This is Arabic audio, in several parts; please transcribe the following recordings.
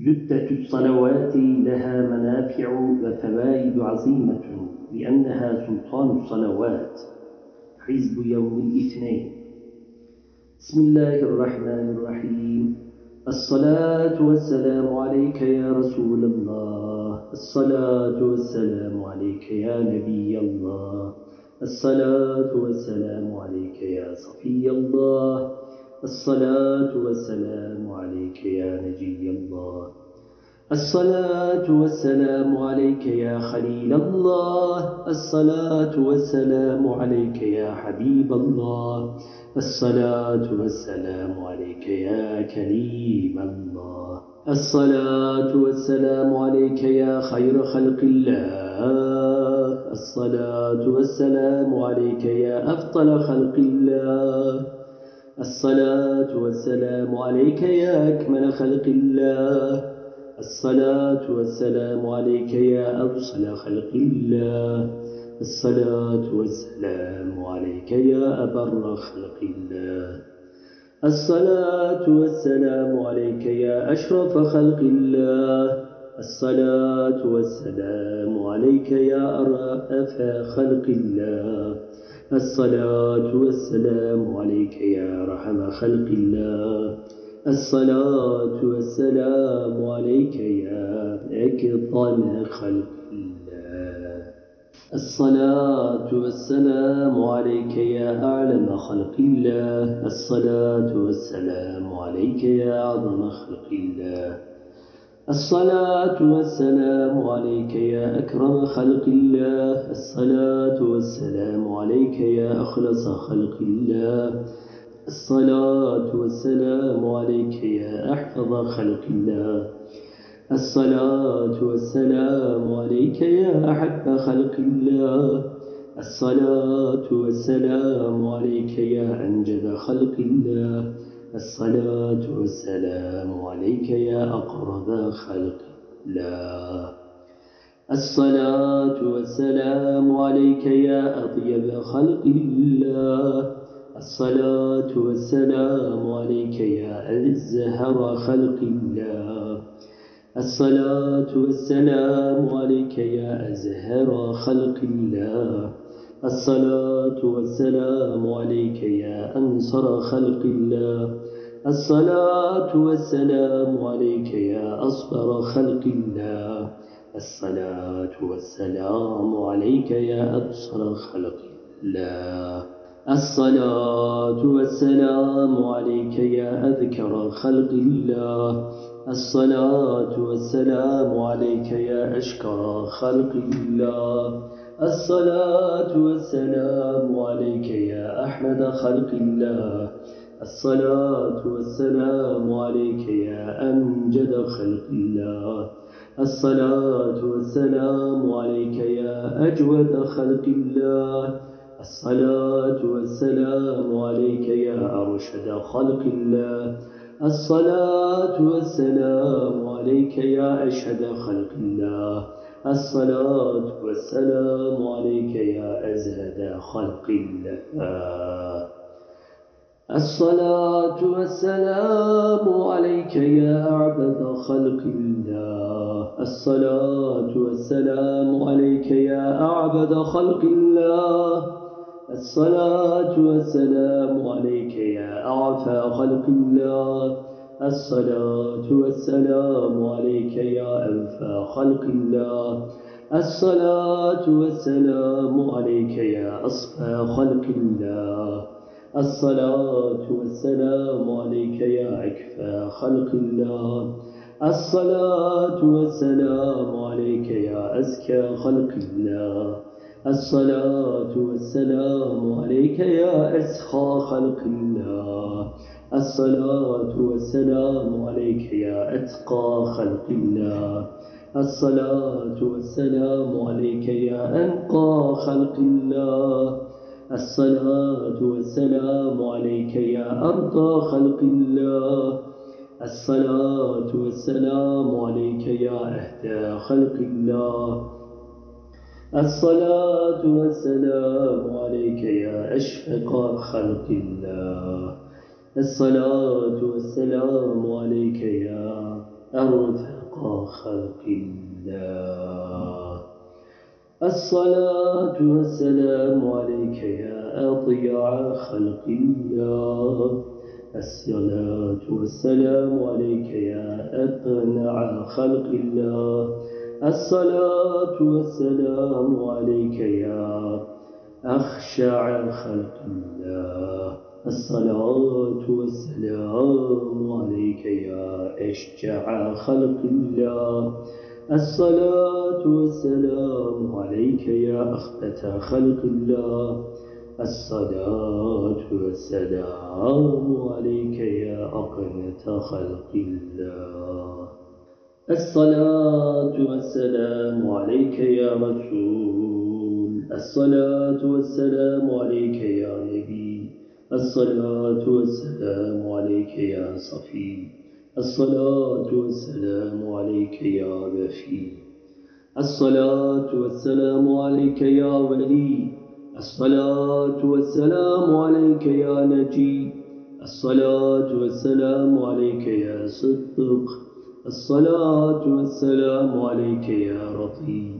جدة الصلوات لها منافع وفوائد عظيمة لأنها سلطان الصلوات. حزب يوم الاثنين. بسم الله الرحمن الرحيم. الصلاة والسلام عليك يا رسول الله. الصلاة والسلام عليك يا نبي الله. الصلاة والسلام عليك يا صفي الله. الصلاة والسلام عليك يا نجي الله. الصلاة والسلام عليك يا خليل الله. الصلاة والسلام عليك يا حبيب الله. الصلاة والسلام عليك يا كريم الله. الصلاة والسلام عليك يا خير خلق الله. الصلاة والسلام عليك يا أفضل خلق الله. الصلاة والسلام عليك يا أكمل خلق الله. الصلاة والسلام عليك يا أرسل خلق الله. الصلاة والسلام عليك يا أبر خلق الله. الصلاة والسلام عليك يا أشرف خلق الله. الصلاة والسلام عليك يا أرأف خلق الله. الصلاة والسلام عليك يا رحم خلق الله. الصلاة والسلام عليك يا أكرم خلق الله. الصلاة والسلام عليك يا أعلم خلق الله. الصلاة والسلام عليك يا أعظم خلق الله. الصلاة والسلام عليك يا أكرم خلق الله. الصلاة والسلام عليك يا أخلص خلق الله. الصلاة والسلام عليك يا أحفظ خلق الله. الصلاة والسلام عليك يا أحب خلق الله. الصلاة والسلام عليك يا أنجب خلق الله. الصلاة والسلام عليك يا أقرب خلق. الله الصلاة والسلام عليك يا أطيب خلق. الله الصلاة والسلام عليك يا أزهر خلق. الله الصلاة والسلام عليك يا أزهر خلق. الله الصلاة والسلام عليك يا أنصر خلق الله. الصلاة والسلام عليك يا أصبر خلق الله. الصلاة والسلام عليك يا أبصر خلق الله. الصلاة والسلام عليك يا أذكر خلق الله. الصلاة والسلام عليك يا أشكر خلق الله. الصلاة والسلام عليك يا أحمد خلق الله. الصلاة والسلام عليك يا أمجد خلق الله. الصلاة والسلام عليك يا أجود خلق الله. الصلاة والسلام عليك يا أرشد خلق الله. الصلاة والسلام عليك يا أشهد خلق الله. الصلاة والسلام عليك يا أزهد خلق الله. الصلاة والسلام عليك يا أعبد خلق الله. الصلاة والسلام عليك يا أعبد خلق الله. الصلاة والسلام عليك يا أعفى خلق الله. الصلاة والسلام عليك يا أنفى خلق الله. الصلاة والسلام عليك يا أصفى خلق الله. الصلاة والسلام عليك يا أكفى خلق الله. الصلاة والسلام عليك يا أزكى خلق الله. الصلاة والسلام عليك يا أسخى خلق الله. الصلاة والسلام عليك يا أتقى خلق الله. الصلاة والسلام عليك يا أنقى خلق الله. الصلاة والسلام عليك يا أرضى خلق الله. الصلاة والسلام عليك يا أهدى خلق الله. الصلاة والسلام عليك يا أشفق خلق الله. الصلاة والسلام عليك يا أرفق خلق الله. الصلاة والسلام عليك يا أطيع خلق الله. الصلاة والسلام عليك يا أقنع خلق الله. الصلاة والسلام عليك يا أخشع خلق الله. الصلاة والسلام عليك يا أشجع خلق الله. الصلاة والسلام عليك يا أخبث خلق الله. الصلاة والسلام عليك يا أقنة خلق الله. الصلاة والسلام عليك يا رسول. الصلاة والسلام عليك يا نبي. الصلاة والسلام عليك يا صفي. الصلاة والسلام عليك يا وفي الصلاة والسلام عليك يا ولي. الصلاة والسلام عليك يا نجي. الصلاة والسلام عليك يا صدق الصلاة والسلام عليك يا رضي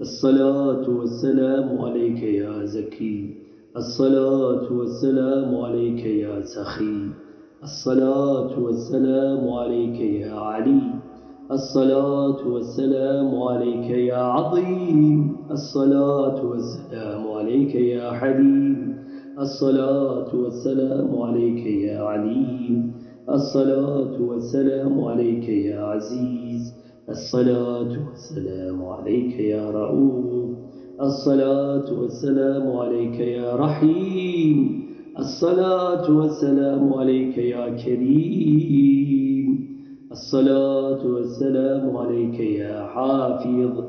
الصلاة والسلام عليك يا زكي. الصلاة والسلام عليك يا سخي. الصلاة والسلام عليك يا علي. الصلاة والسلام عليك يا عظيم. الصلاة والسلام عليك يا حليم. الصلاة والسلام عليك يا عليم. الصلاة والسلام عليك يا عزيز. الصلاة والسلام عليك يا رؤوف. الصلاة والسلام عليك يا رحيم. الصلاة والسلام عليك يا كريم. الصلاة والسلام عليك يا حافظ.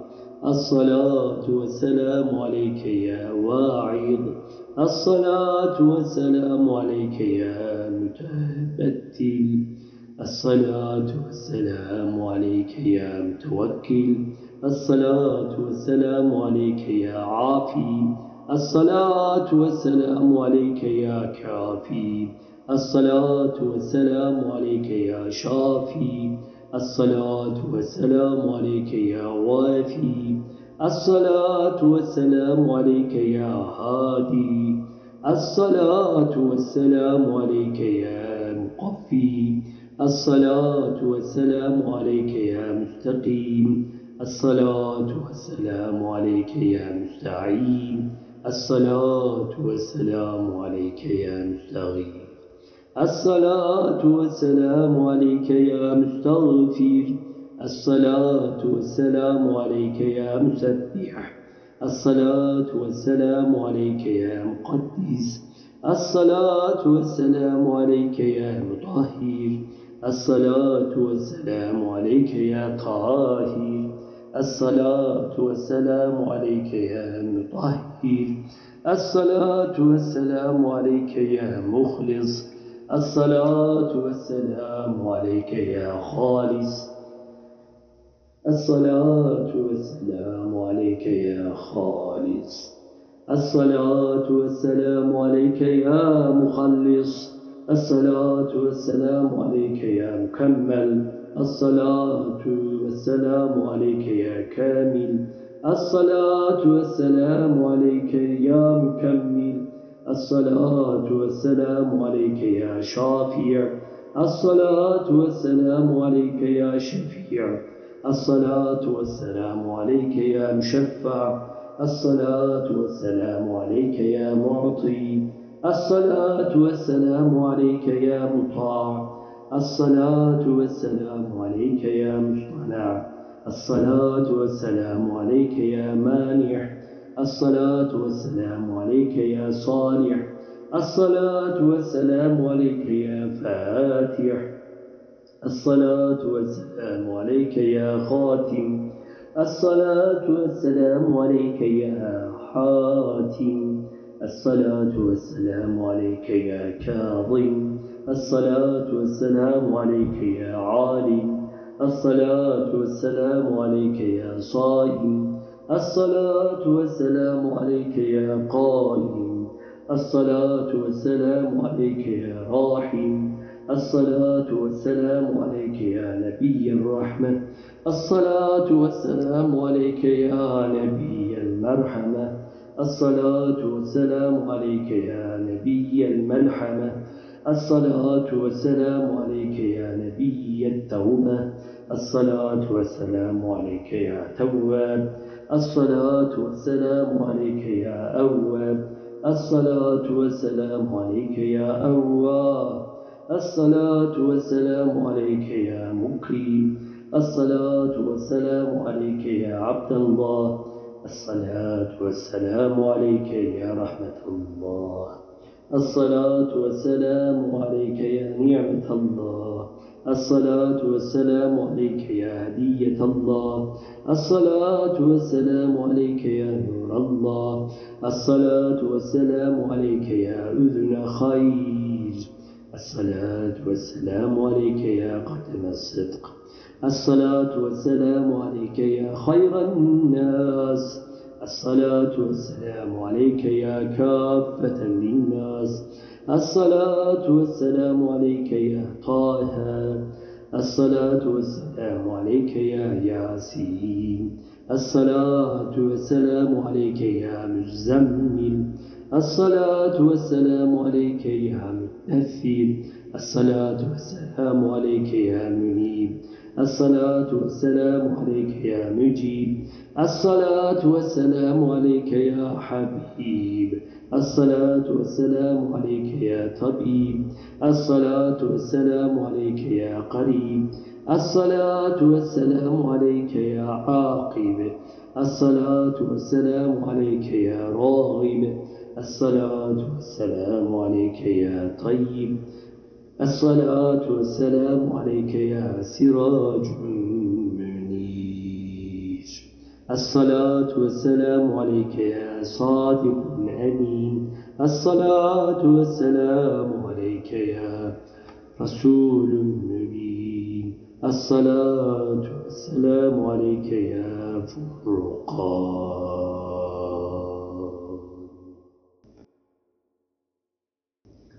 الصلاة والسلام عليك يا واعظ. الصلاة والسلام عليك يا متبتل. الصلاة والسلام عليك يا متوكل. الصلاة والسلام عليك يا عافي. الصلاة والسلام عليك يا كافي. الصلاة والسلام عليك يا شافي. الصلاة والسلام عليك يا وافي. الصلاة والسلام عليك يا هادي. الصلاة والسلام عليك يا مقفي الصلاة والسلام عليك يا مستقيم. الصلاة والسلام عليك يا مستعين الصلاة والسلام عليك يا مستغيث الصلاة والسلام عليك يا مستغفر. الصلاة والسلام عليك يا مسبح. الصلاة والسلام عليك يا مقدس. الصلاة والسلام عليك يا مطهر. الصلاة والسلام عليك يا طاهر الصلاة والسلام عليك يا مطهر. الصلاة والسلام عليك يا مخلص. الصلاة والسلام عليك يا خالص. الصلاة والسلام عليك يا خالص. الصلاة والسلام عليك يا مخلص. الصلاة والسلام عليك يا مكمل. الصلاة والسلام عليك يا كامل. الصلاة والسلام عليك يا مكمل. الصلاة والسلام عليك يا شافع. الصلاة والسلام عليك يا شفيع. الصلاة والسلام عليك يا مشفع. الصلاة والسلام عليك يا معطي. الصلاة والسلام عليك يا مطاع. الصلاة والسلام عليك يا مصطنع الصلاة والسلام عليك يا مانح الصلاة والسلام عليك يا صالح الصلاة والسلام عليك يا فاتح. الصلاة والسلام عليك يا خاتم. الصلاة والسلام عليك يا حاتم. الصلاة والسلام عليك يا كاظم. الصلاة والسلام عليك يا عالم الصلاة والسلام عليك يا صائم الصلاة والسلام عليك يا قائم الصلاة والسلام عليك يا راحم الصلاة والسلام عليك يا نبي الرحمة. الصلاة والسلام عليك يا نبي المرحمة. الصلاة والسلام عليك يا نبي الملحمة. الصلاة والسلام عليك يا نبي التوبة. الصلاة والسلام عليك يا تواب. الصلاة والسلام عليك يا أواب. الصلاة والسلام عليك يا أواب. الصلاة والسلام عليك يا مكرم الصلاة والسلام عليك يا عبد الله. الصلاة والسلام عليك يا رحمة الله. الصلاة والسلام عليك يا نعمة الله. الصلاة والسلام عليك يا هدية الله. الصلاة والسلام عليك يا نور الله. الصلاة والسلام عليك يا أذن خير. الصلاة والسلام عليك يا قدم الصدق. الصلاة والسلام عليك يا خير الناس. الصلاة والسلام عليك يا كافة للناس. الصلاة والسلام عليك يا طه. الصلاة والسلام عليك يا ياسين. الصلاة والسلام عليك يا مزمل. الصلاة والسلام عليك يا مدثر الصلاة والسلام عليك يا منيب. الصلاة والسلام عليك يا مجيب. الصلاة والسلام عليك يا حبيب. الصلاة والسلام عليك يا طبيب. الصلاة والسلام عليك يا قريب. الصلاة والسلام عليك يا عاقب. الصلاة والسلام عليك يا راغب. الصلاة والسلام عليك يا طيب. الصلاة والسلام عليك يا سراج منير. الصلاة والسلام عليك يا صادق أمين الصلاة والسلام عليك يا رسول مبين الصلاة والسلام عليك يا فرقان.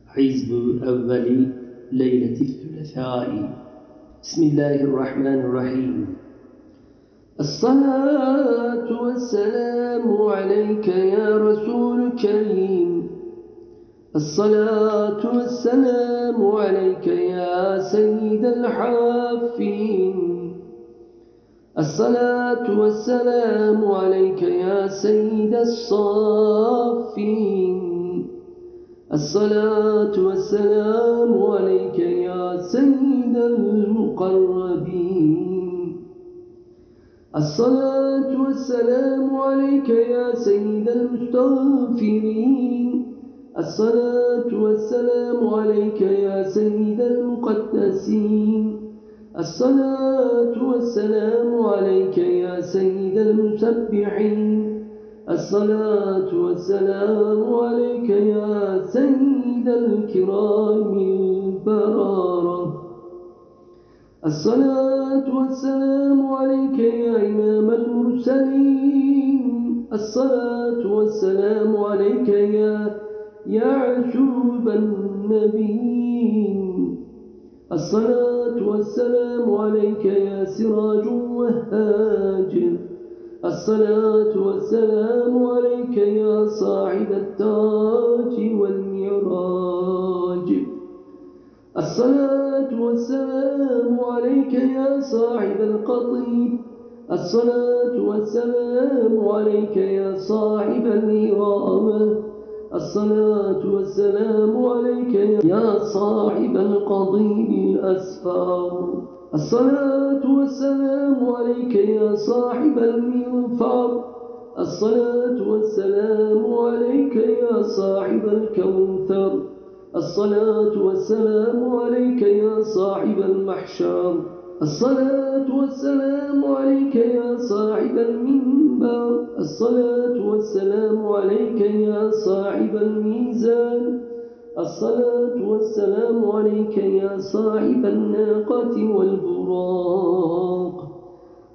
حزب أول ليلة الثلاثاء. بسم الله الرحمن الرحيم. الصلاة والسلام عليك يا رسول كريم الصلاة والسلام عليك يا سيد الحافين. الصلاة والسلام عليك يا سيد الصافين. الصلاة والسلام عليك يا سيد المقربين. الصلاة والسلام عليك يا سيد المستغفرين. الصلاة والسلام عليك يا سيد المقدسين. الصلاة والسلام عليك يا سيد المسبحين. الصلاة والسلام عليك يا سيد الكرام البرارة. الصلاة والسلام عليك يا إمام المرسلين. الصلاة والسلام عليك يا يعشوب النبيين. الصلاة والسلام عليك يا سراج وهاجر. الصلاة والسلام عليك يا صاحب التاج والمعراج الصلاة والسلام عليك يا صاحب القطيب. الصلاة والسلام عليك يا صاحب الإرامة الصلاة والسلام عليك يا صاحب القضيب الأسفار. الصلاة والسلام عليك يا صاحب المنفر. الصلاة والسلام عليك يا صاحب الكوثر. الصلاة والسلام عليك يا صاحب المحشر. الصلاة والسلام عليك يا صاحب المنبر. الصلاة والسلام عليك يا صاحب الميزان. الصلاة والسلام عليك يا صاحب الناقة والبراق.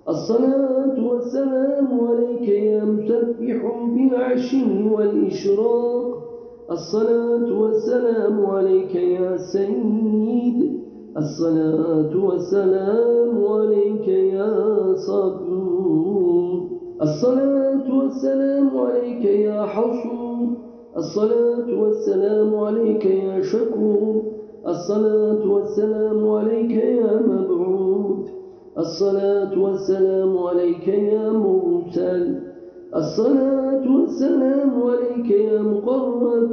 الصلاة والسلام عليك يا مسبح بالعشي والإشراق. الصلاة والسلام عليك يا سيد. الصلاة والسلام عليك يا صبور. الصلاة والسلام عليك يا حصور الصلاة والسلام عليك يا شكور. الصلاة والسلام عليك يا مبعوث. الصلاة والسلام عليك يا مرسل. الصلاة والسلام عليك يا مقرب.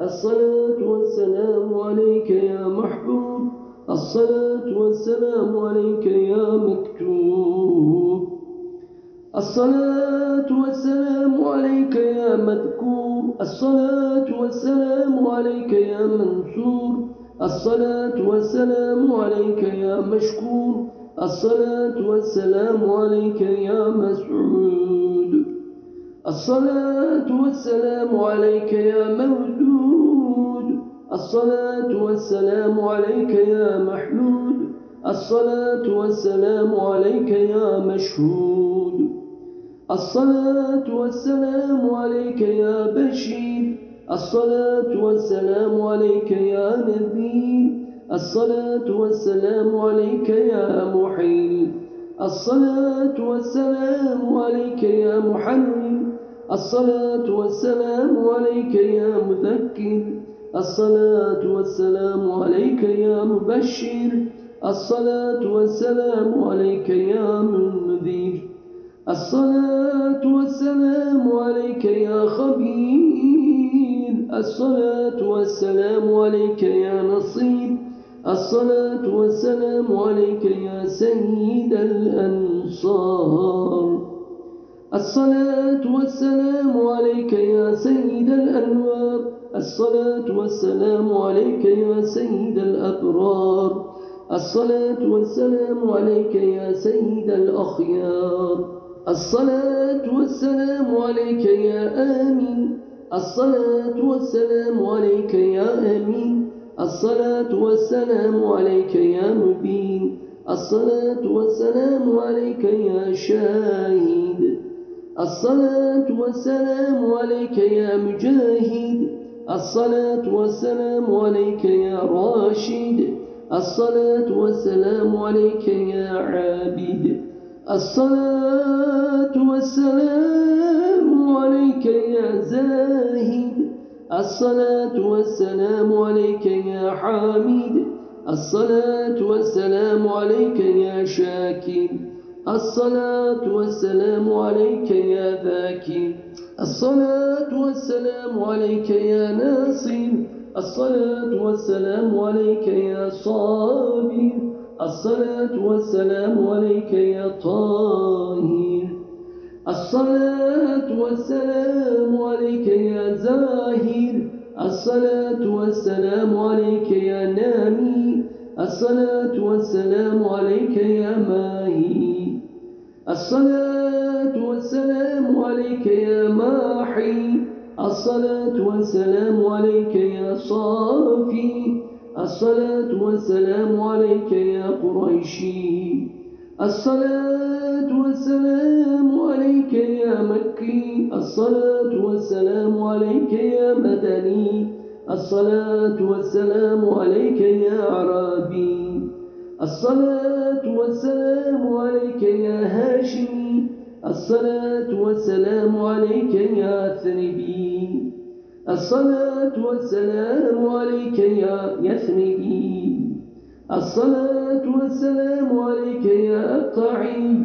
الصلاة والسلام عليك يا محبوب. الصلاة والسلام عليك يا مكتوب. الصلاة والسلام عليك يا مذكور. الصلاة والسلام عليك يا منصور. الصلاة والسلام عليك يا مشكور. الصلاة والسلام عليك يا مسعود. الصلاة والسلام عليك يا مودود الصلاة والسلام عليك يا محمود. الصلاة والسلام عليك يا مشهود. الصلاة والسلام عليك يا بشير. الصلاة والسلام عليك يا نذير. الصلاة والسلام عليك يا محيي. الصلاة والسلام عليك يا محرم الصلاة والسلام عليك يا مذكر. الصلاة والسلام عليك يا مبشر. الصلاة والسلام عليك يا منذر. الصلاة والسلام عليك يا خبير. الصلاة والسلام عليك يا نصير. الصلاة والسلام عليك يا سيد الأنصار. الصلاة والسلام عليك يا سيد الأنوار. الصلاة والسلام عليك يا سيد الأبرار. الصلاة والسلام عليك يا سيد الأخيار. الصلاة والسلام عليك يا آمين. الصلاة والسلام عليك يا أمين. الصلاة والسلام عليك يا مبين. الصلاة والسلام عليك يا شاهد. الصلاة والسلام عليك يا مجاهد. الصلاة والسلام عليك يا راشد. الصلاة والسلام عليك يا عابد. الصلاة والسلام عليك يا زاهد. الصلاة والسلام عليك يا حامد. الصلاة والسلام عليك يا شاكر. الصلاة والسلام عليك يا ذاكر. الصلاة والسلام عليك يا ناصر. الصلاة والسلام عليك يا صابر. الصلاة والسلام عليك يا طاهر. الصلاة والسلام عليك يا زاهر. الصلاة والسلام عليك يا نامي. الصلاة والسلام عليك يا ماهي. الصلاة والسلام عليك يا ماحي. الصلاة والسلام عليك يا صافي. الصلاة والسلام عليك يا قريشي. الصلاة والسلام عليك يا مكي. الصلاة والسلام عليك يا مدني. الصلاة والسلام عليك يا عربي. الصلاة والسلام عليك يا هاشمي. الصلاة والسلام عليك يا ثنبي الصلاة والسلام عليك يا يثنبي الصلاة والسلام عليك يا أقطعي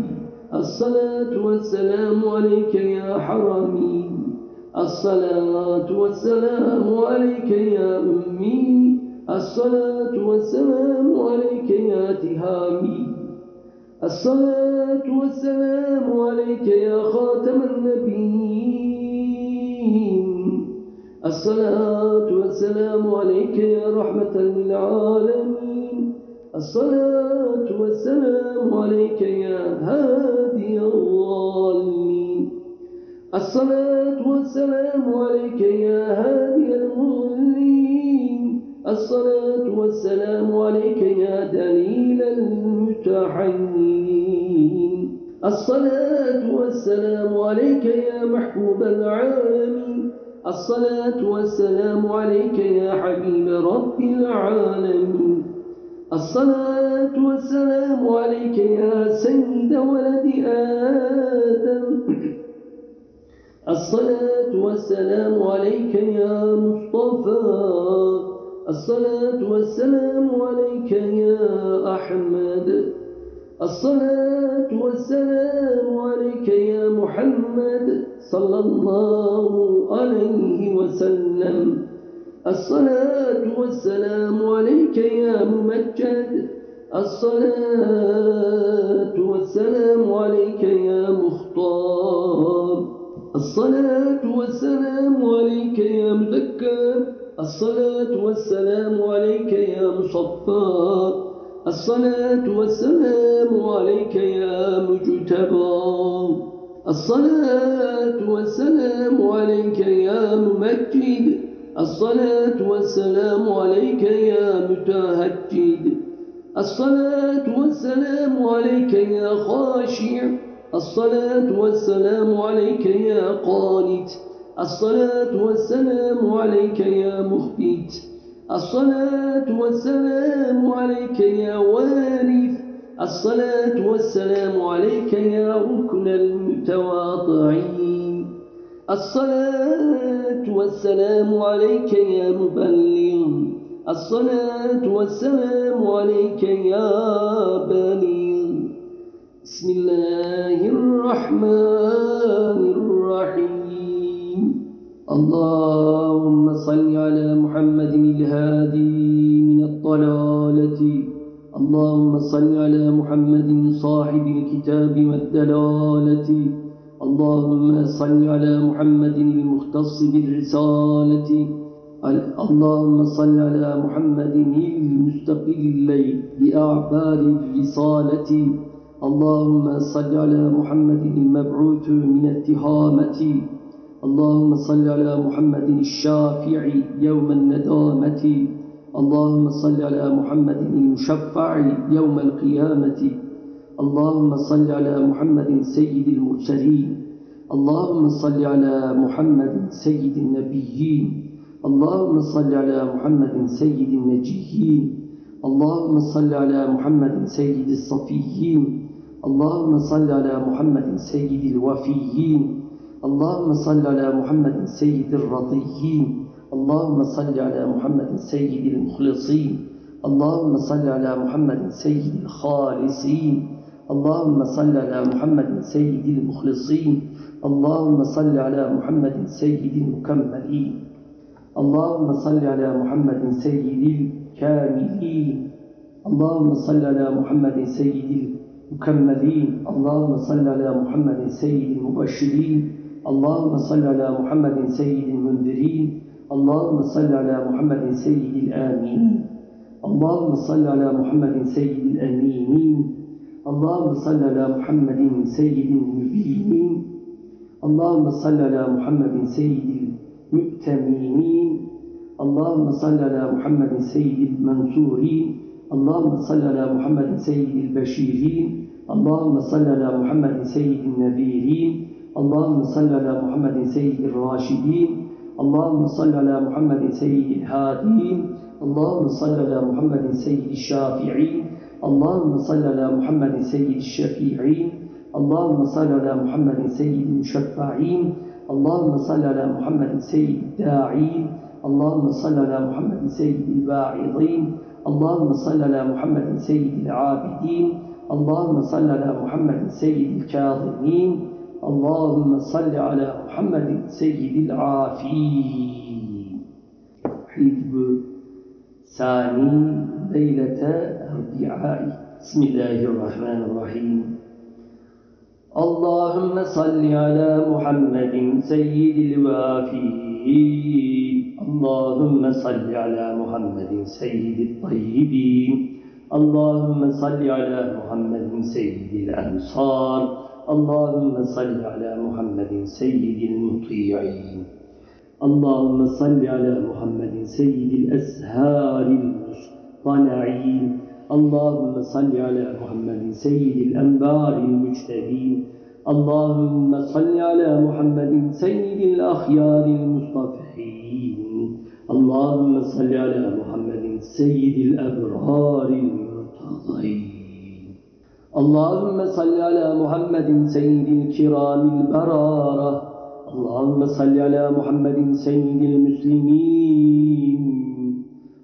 الصلاة والسلام عليك يا حرمي الصلاة والسلام عليك يا أمي. الصلاة والسلام عليك يا تهامي. الصلاة والسلام عليك يا خاتم النبيين. الصلاة والسلام عليك يا رحمة للعالمين. الصلاة والسلام عليك يا هادي الضالين الصلاة والسلام عليك يا هادي المضلين الصلاة والسلام عليك يا دليل المتحنين. الصلاة والسلام عليك يا محبوب العالمين. الصلاة والسلام عليك يا حبيب رب العالمين. الصلاة والسلام عليك يا سيد ولد آدم. الصلاة والسلام عليك يا مصطفى. الصلاة والسلام عليك يا أحمد. الصلاة والسلام عليك يا محمد صلى الله عليه وسلم. الصلاة والسلام عليك يا ممجد. الصلاة والسلام عليك يا مختار. الصلاة والسلام عليك يا مذكر. الصلاة والسلام عليك يا مصفى الصلاة والسلام عليك يا مجتبى. الصلاة والسلام عليك يا ممجد. الصلاة والسلام عليك يا متهجد. الصلاة والسلام عليك يا خاشع. الصلاة والسلام عليك يا قانت. الصلاة والسلام عليك يا مخبت. الصلاة والسلام عليك يا وارث الصلاة والسلام عليك يا ركن المتواضعين الصلاة والسلام عليك يا مبلغ. الصلاة والسلام عليك يا بليغ. بسم الله الرحمن الرحيم. اللهم صل على محمد الهادي من الضلالة. اللهم صل على محمد صاحب الكتاب والدلالة. اللهم صل على محمد المختص بالرسالة. اللهم صل على محمد المستقل بأعبار الرسالة. اللهم صل على محمد المبعوث من التهامة. اللهم صل على محمد الشافع يوم الندامة. اللهم صل على محمد المشفع يوم القيامة. اللهم صل على محمد سيد المرسلين. اللهم صل على محمد سيد النبيين. اللهم صل على محمد سيد النجيين. اللهم صل على محمد سيد الصفيين. اللهم صل على محمد سيد الوفيين. اللهم صل على محمد سيد الرضيين. اللهم صل على محمد سيد المخلصين. اللهم صل على محمد سيد الخالصين. اللهم صل على محمد سيد المخلصين. اللهم صل على محمد سيد المكملين. اللهم صل على محمد سيد الكاملين. اللهم صل على محمد سيد المكملين. اللهم صل على محمد سيد المبشرين. اللهم صل على محمد سيد المنذرين. اللهم صل على محمد سيد الآمين. اللهم صل على محمد سيد الأمينين. اللهم صل على محمد سيد المبينين. اللهم صل على محمد سيد المؤتمنين. اللهم صل على محمد سيد المنصورين. اللهم صل على محمد سيد البشيرين. اللهم صل على محمد سيد النذيرين. اللهم صل على محمد سيد الراشدين. اللهم صل على محمد سيد الهادين اللهم صل على محمد سيد الشافعين. اللهم صل على محمد سيد الشفيعين. اللهم صل على محمد سيد المشفعين. اللهم صل على محمد سيد الداعين. اللهم صل على محمد سيد الباعظين اللهم صل على محمد سيد العابدين. اللهم صل على محمد سيد الكاظمين. اللهم صل على محمد سيد العافين. حزب ثاني ليلة الربيعاء بسم الله الرحمن الرحيم. اللهم صل على محمد سيد الوافين. اللهم صل على محمد سيد الطيبين. اللهم صل على محمد سيد الأنصار. اللهم صل على محمد سيد المطيعين. اللهم صل على محمد سيد الأسهار المصطنعين. اللهم صل على محمد سيد الأنبار المجتبين. اللهم صل على محمد سيد الأخيار المصطفين. اللهم صل على محمد سيد الأبرار المرتضين. اللهم صل على محمد سيد الكرام البرارة. اللهم صل على محمد سيد المسلمين.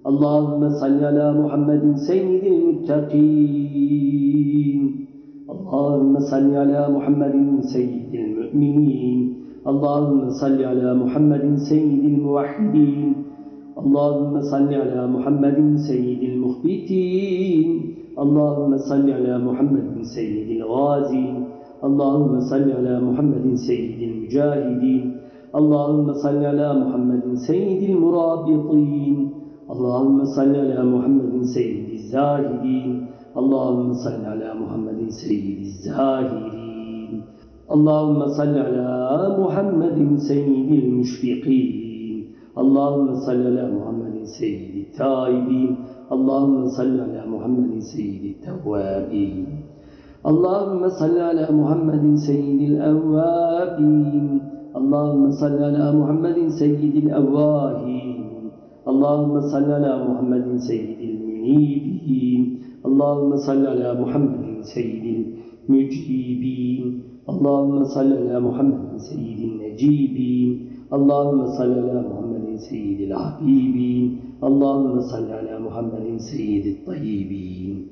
اللهم صل على محمد سيد المتقين. اللهم صل على محمد سيد المؤمنين. اللهم صل على محمد سيد الموحدين. اللهم صل على محمد سيد المخبتين. اللهم صل على محمد سيد الغازين اللهم صل على محمد سيد المجاهدين. اللهم صل على محمد سيد المرابطين. اللهم صل على محمد سيد الزاهدين. اللهم صل على محمد سيد الزاهدين. اللهم صل على محمد سيد المشفقين. اللهم صل على محمد سيد التائبين. اللهم صل على محمد سيد التوابين. اللهم صل على محمد سيد الأوابين. اللهم صل على محمد سيد الأواهين. اللهم صل على محمد سيد المنيبين. اللهم صل على محمد سيد المجيبين. اللهم صل على محمد سيد النجيبين. اللهم صل على محمد سيد الحبيبين. اللهم صل على محمد سيد الطيبين.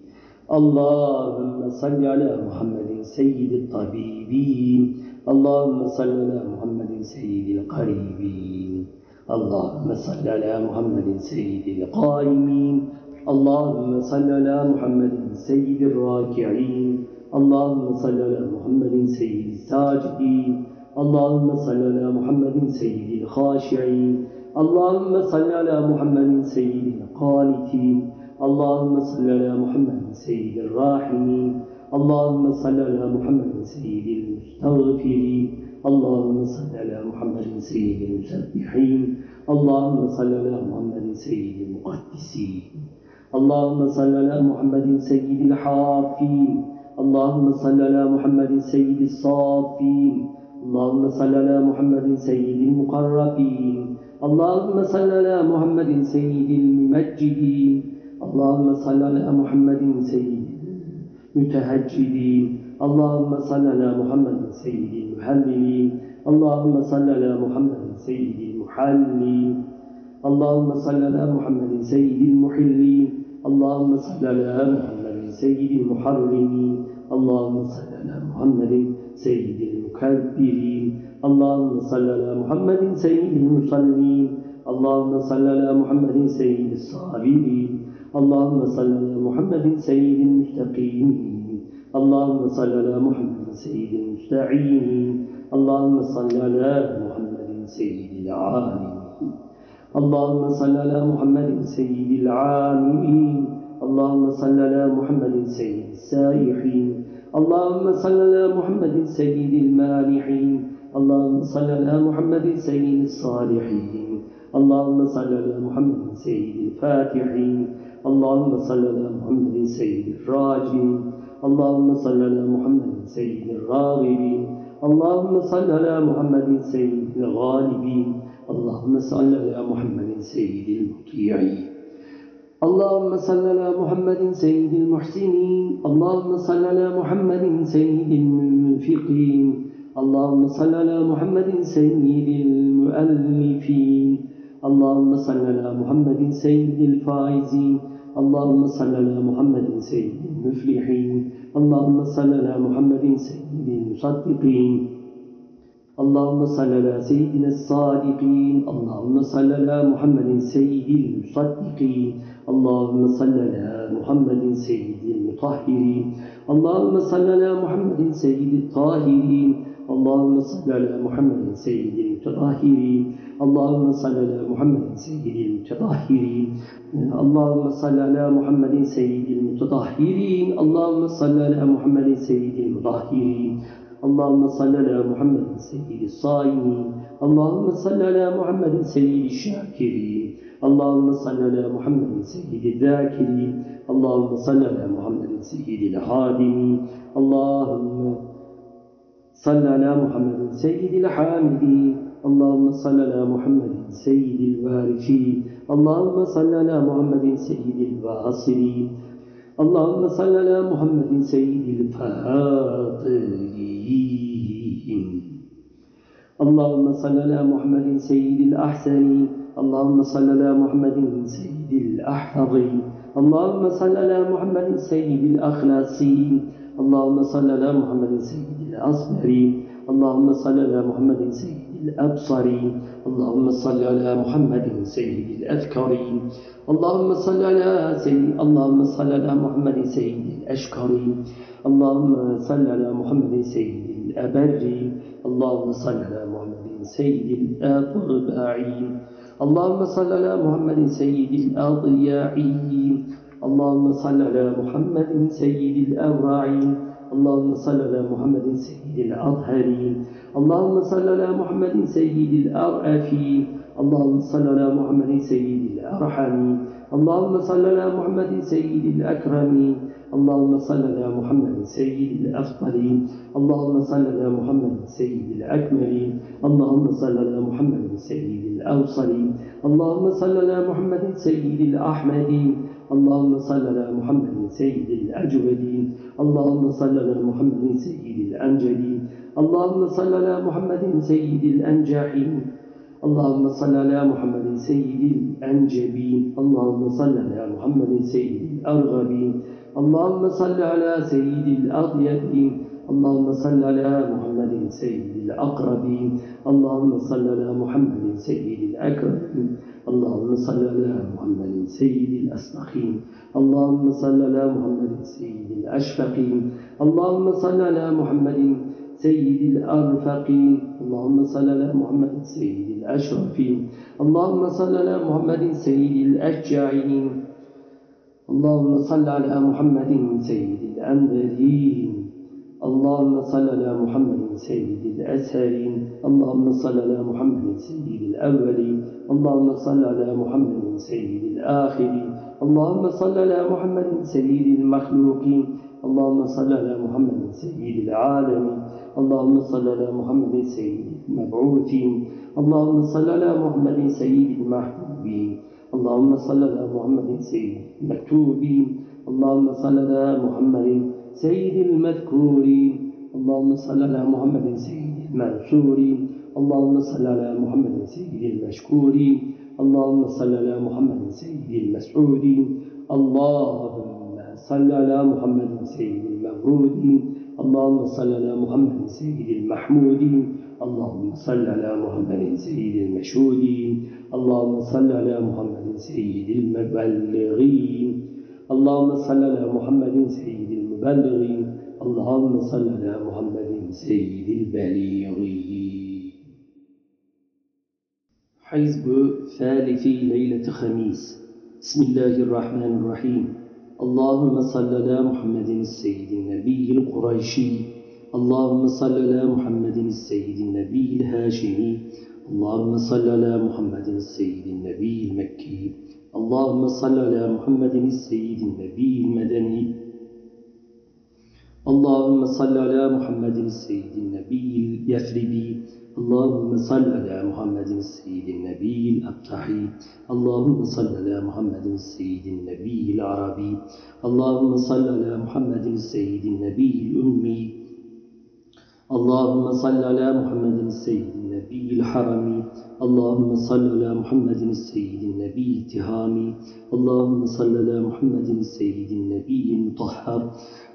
اللهم صل على محمد سيد الطبيبين. اللهم صل على محمد سيد القريبين. اللهم صل على محمد سيد القائمين. اللهم صل على محمد سيد الراكعين. اللهم صل على محمد سيد الساجدين. اللهم صل على محمد سيد الخاشعين. اللهم صل على محمد سيد القانتين. اللهم صل على محمد سيد الراحمين. اللهم صل على محمد سيد المستغفرين. اللهم صل على محمد سيد المسبحين. اللهم صل على محمد سيد المقدسين. اللهم صل على محمد سيد الحافين. اللهم صل على محمد سيد الصافين. اللهم صل على محمد سيد المقربين. اللهم صل على محمد سيد الممجدين اللهم صل على محمد سيد المتهجدين. اللهم صل على محمد سيد المحللين اللهم صل على محمد سيد المحللين. اللهم صل على محمد سيد المحلين اللهم صل على محمد سيد المحرمين. اللهم صل على محمد سيد المكبرين. اللهم صل على محمد سيد المصلين. اللهم صل على محمد سيد الصابرين. اللهم صل على محمد سيد المستقيمين اللهم صل على محمد سيد المستعينين اللهم صل على محمد سيد العالمين. اللهم صل على محمد سيد العالمين اللهم صل على محمد سيد السائحين. اللهم صل على محمد سيد المانحين. اللهم صل على محمد سيد الصالحين. اللهم صل على محمد سيد الفاتحين. اللهم صل على محمد سيد الراجين. اللهم صل على محمد سيد الراغبين. اللهم صل على محمد سيد الغالبين. اللهم صل على محمد سيد المطيعين. اللهم صل على محمد سيد المحسنين. اللهم صل على محمد سيد المنفقين. اللهم صل على محمد سيد المؤلفين. اللهم صل على محمد سيد الفائزين. اللهم صل على محمد سيد المفلحين. اللهم صل على محمد سيد المصدقين. اللهم صل على سيدنا الصادقين. اللهم صل على محمد سيد المصدقين. اللهم صل على محمد سيد المطهرين. اللهم صل على محمد سيد الطاهرين. اللهم صل على محمد سيد المتطهرين اللهم صل على محمد سيد المتطهرين. اللهم صل على محمد سيد المتطهرين. اللهم صل على محمد سيد المطهرين. اللهم صل على محمد سيد الصائمين. اللهم صل على محمد سيد الشاكرين. اللهم صل على محمد سيد الذاكرين اللهم صل على محمد سيد الحادمين اللهم صل على محمد سيد الحامدين اللهم صل على محمد سيد الوارثين اللهم صل على محمد سيد الواصلين اللهم صل على محمد سيد الفاطرين اللهم صل على محمد سيد الأحسنين اللهم صل على محمد سيد الأحفظين اللهم صل على محمد سيد الأخلاصين اللهم صل على محمد سيد الأصبرين اللهم صل على محمد سيد الأبصرين اللهم صل على محمد سيد الأذكرين اللهم صل على سيد اللهم صل على محمد سيد الأشكرين اللهم صل على محمد سيد الأبرين اللهم صل على محمد سيد الأطباعين اللهم صل على محمد سيد الأضياعين اللهم صل على محمد سيد الأوراعين اللهم صل على محمد سيد الأطهرين اللهم صل على محمد سيد الأرأفين اللهم صل على محمد سيد الأرحمين اللهم صل على محمد سيد الأكرمين اللهم صل على محمد سيد الأفضلين. اللهم صل على محمد سيد الأكملين. اللهم صل على محمد سيد الأوصلين. اللهم صل على محمد سيد الأحمدين. اللهم صل على محمد سيد الأجودين. اللهم صل على محمد سيد الأنجلين اللهم صل على محمد سيد الأنجحين اللهم صل على محمد سيد الأنجبين. اللهم صل على محمد سيد الأرغبين. اللهم صل على سيد الأضيبين اللهم صل على محمد سيد الأقربين اللهم صل على محمد سيد الأكرمين اللهم صل على محمد سيد الأسمخين اللهم صل على محمد سيد الأشفقين اللهم صل على محمد سيد الأرفقين اللهم صل على محمد سيد الأشرفين اللهم صل على محمد سيد الأشجعين. اللهم صل على محمد سيد الأنذرين اللهم صل على محمد سيد الأسهرين اللهم صل على محمد سيد الأولين. اللهم صل على محمد سيد الآخرين. اللهم صل على محمد سيد المخلوقين. اللهم صل على محمد سيد العالمين. اللهم صل على محمد سيد المبعوثين. اللهم صل على محمد سيد المحبوبين. اللهم صل على محمد سيد المكتوبين. اللهم صل على محمد سيد المذكورين. اللهم صل على محمد سيد المنصورين اللهم صل على محمد سيد المشكورين. اللهم صل على محمد سيد المسعودين. اللهم صل على محمد سيد المغرودين. اللهم صل على محمد سيد المحمودين اللهم صل على محمد سيد المشهودين اللهم صل على محمد سيد المبلغين. اللهم صل على محمد سيد المبلغين. اللهم صل على محمد سيد البليغين. حزب ثالث ليلة خميس. بسم الله الرحمن الرحيم. اللهم صل على محمد السيد النبي القريشي. اللهم صل على محمد السيد النبي الهاشمي. اللهم صل على محمد السيد النبي المكي. اللهم صل على محمد السيد النبي المدني. اللهم صل على محمد السيد النبي اليثربي. اللهم صل على محمد السيد النبي الأبطحي اللهم صل على محمد السيد النبي العربي. اللهم صل على محمد السيد النبي الأمي. اللهم صل على محمد السيد النبي الحرمي. اللهم صل على محمد السيد النبي التهامي. اللهم صل على محمد السيد النبي المطهر.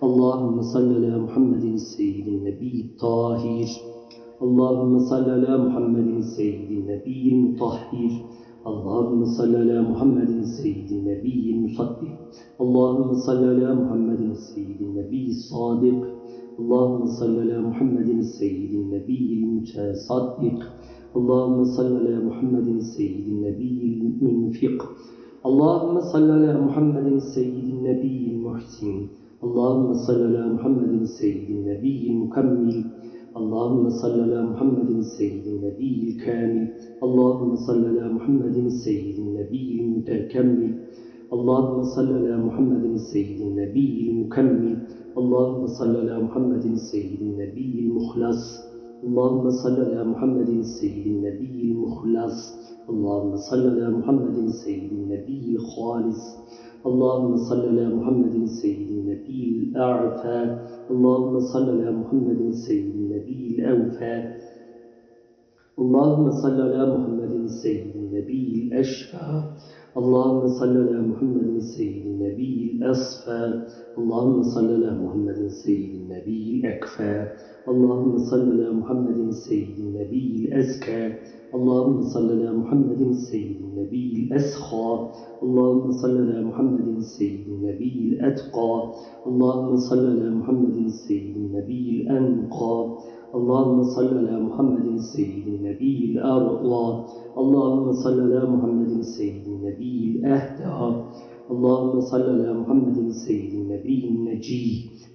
اللهم صل على محمد السيد النبي الطاهر. اللهم صل على محمد السيد النبي المطهر اللهم صل على محمد السيد النبي المصدق اللهم صل على محمد السيد النبي الصادق اللهم صل على محمد السيد النبي المتصدق اللهم صل على محمد السيد النبي المنفق اللهم صل على محمد السيد النبي المحسن اللهم صل على محمد السيد النبي المكمل اللهم صل على محمد السيد النبي الكامل. اللهم صل على محمد السيد النبي المتكمل. اللهم صل على محمد السيد النبي المكمل. اللهم صل على محمد السيد النبي المخلص. اللهم صل على محمد السيد النبي المخلص. اللهم صل على محمد السيد النبي الخالص. اللهم صل على محمد السيد النبي الأعفى. اللهم صل على محمد السيد النبي الأوفى. اللهم صل على محمد السيد النبي الأشفى. اللهم صل على محمد السيد النبي الأصفى. اللهم صل على محمد السيد النبي الأكفى. اللهم صل على محمد السيد النبي الأزكى. اللهم صل على محمد السيد النبي الأسخى. اللهم صل على محمد السيد النبي الأتقى. اللهم صل على محمد السيد النبي الأنقى. اللهم صل على محمد السيد النبي الأرضى اللهم صل على محمد السيد النبي الأهدى. اللهم صل على محمد السيد النبي النجي.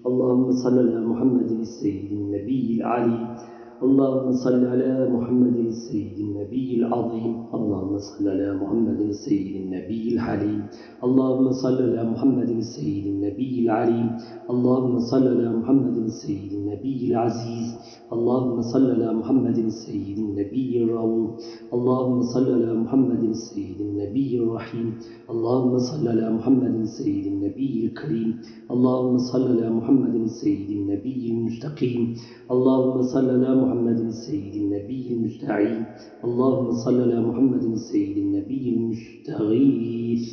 اللهم صل على محمد السيد النبي العلي. اللهم صل على محمد السيد النبي العظيم. اللهم صل على محمد السيد النبي الحليم. اللهم صل على محمد السيد النبي العليم. اللهم صل على محمد السيد النبي العزيز. اللهم صل على محمد السيد النبي الرؤوف اللهم صل على محمد السيد النبي الرحيم. اللهم صل على محمد السيد النبي الكريم. اللهم صل على محمد السيد النبي المستقيم. اللهم صل على محمد السيد النبي المستعين. اللهم صل على محمد السيد النبي المستغيث.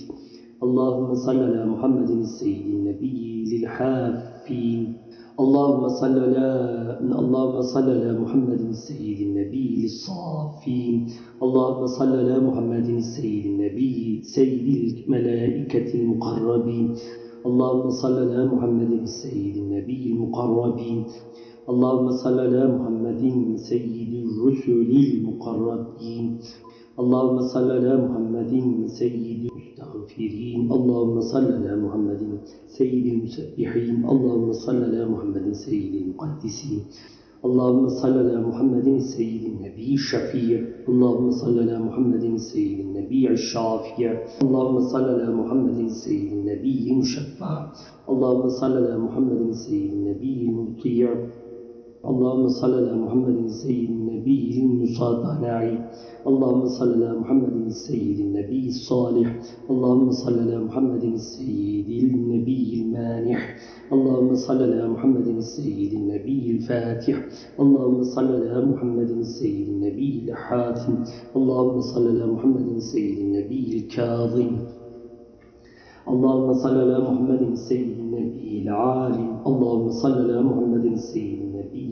اللهم صل على محمد السيد النبي للحافين اللهم صل على اللهم صل على محمد السيد النبي للصافين اللهم صل على محمد السيد النبي سيد الملائكة المقربين. اللهم صل على محمد السيد النبي المقربين. اللهم صل على محمد سيد الرسل المقربين. اللهم صل على محمد سيد المستغفرين اللهم صل على محمد سيد المسبحين. اللهم صل على محمد سيد المقدسين. اللهم صل على محمد السيد النبي الشفيع. اللهم صل على محمد السيد النبي الشافع اللهم صل على محمد السيد النبي المشفع. اللهم صل على محمد السيد النبي المطيع. اللهم صل على محمد السيد النبي المصادع اللهم صل على محمد السيد النبي الصالح. اللهم صل على محمد السيد النبي المانح. اللهم صل على محمد السيد النبي الفاتح. اللهم صل على محمد السيد النبي الحاتم. اللهم صل على محمد السيد النبي الكاظم. اللهم صل على محمد السيد النبي العالم. اللهم صل على محمد النبي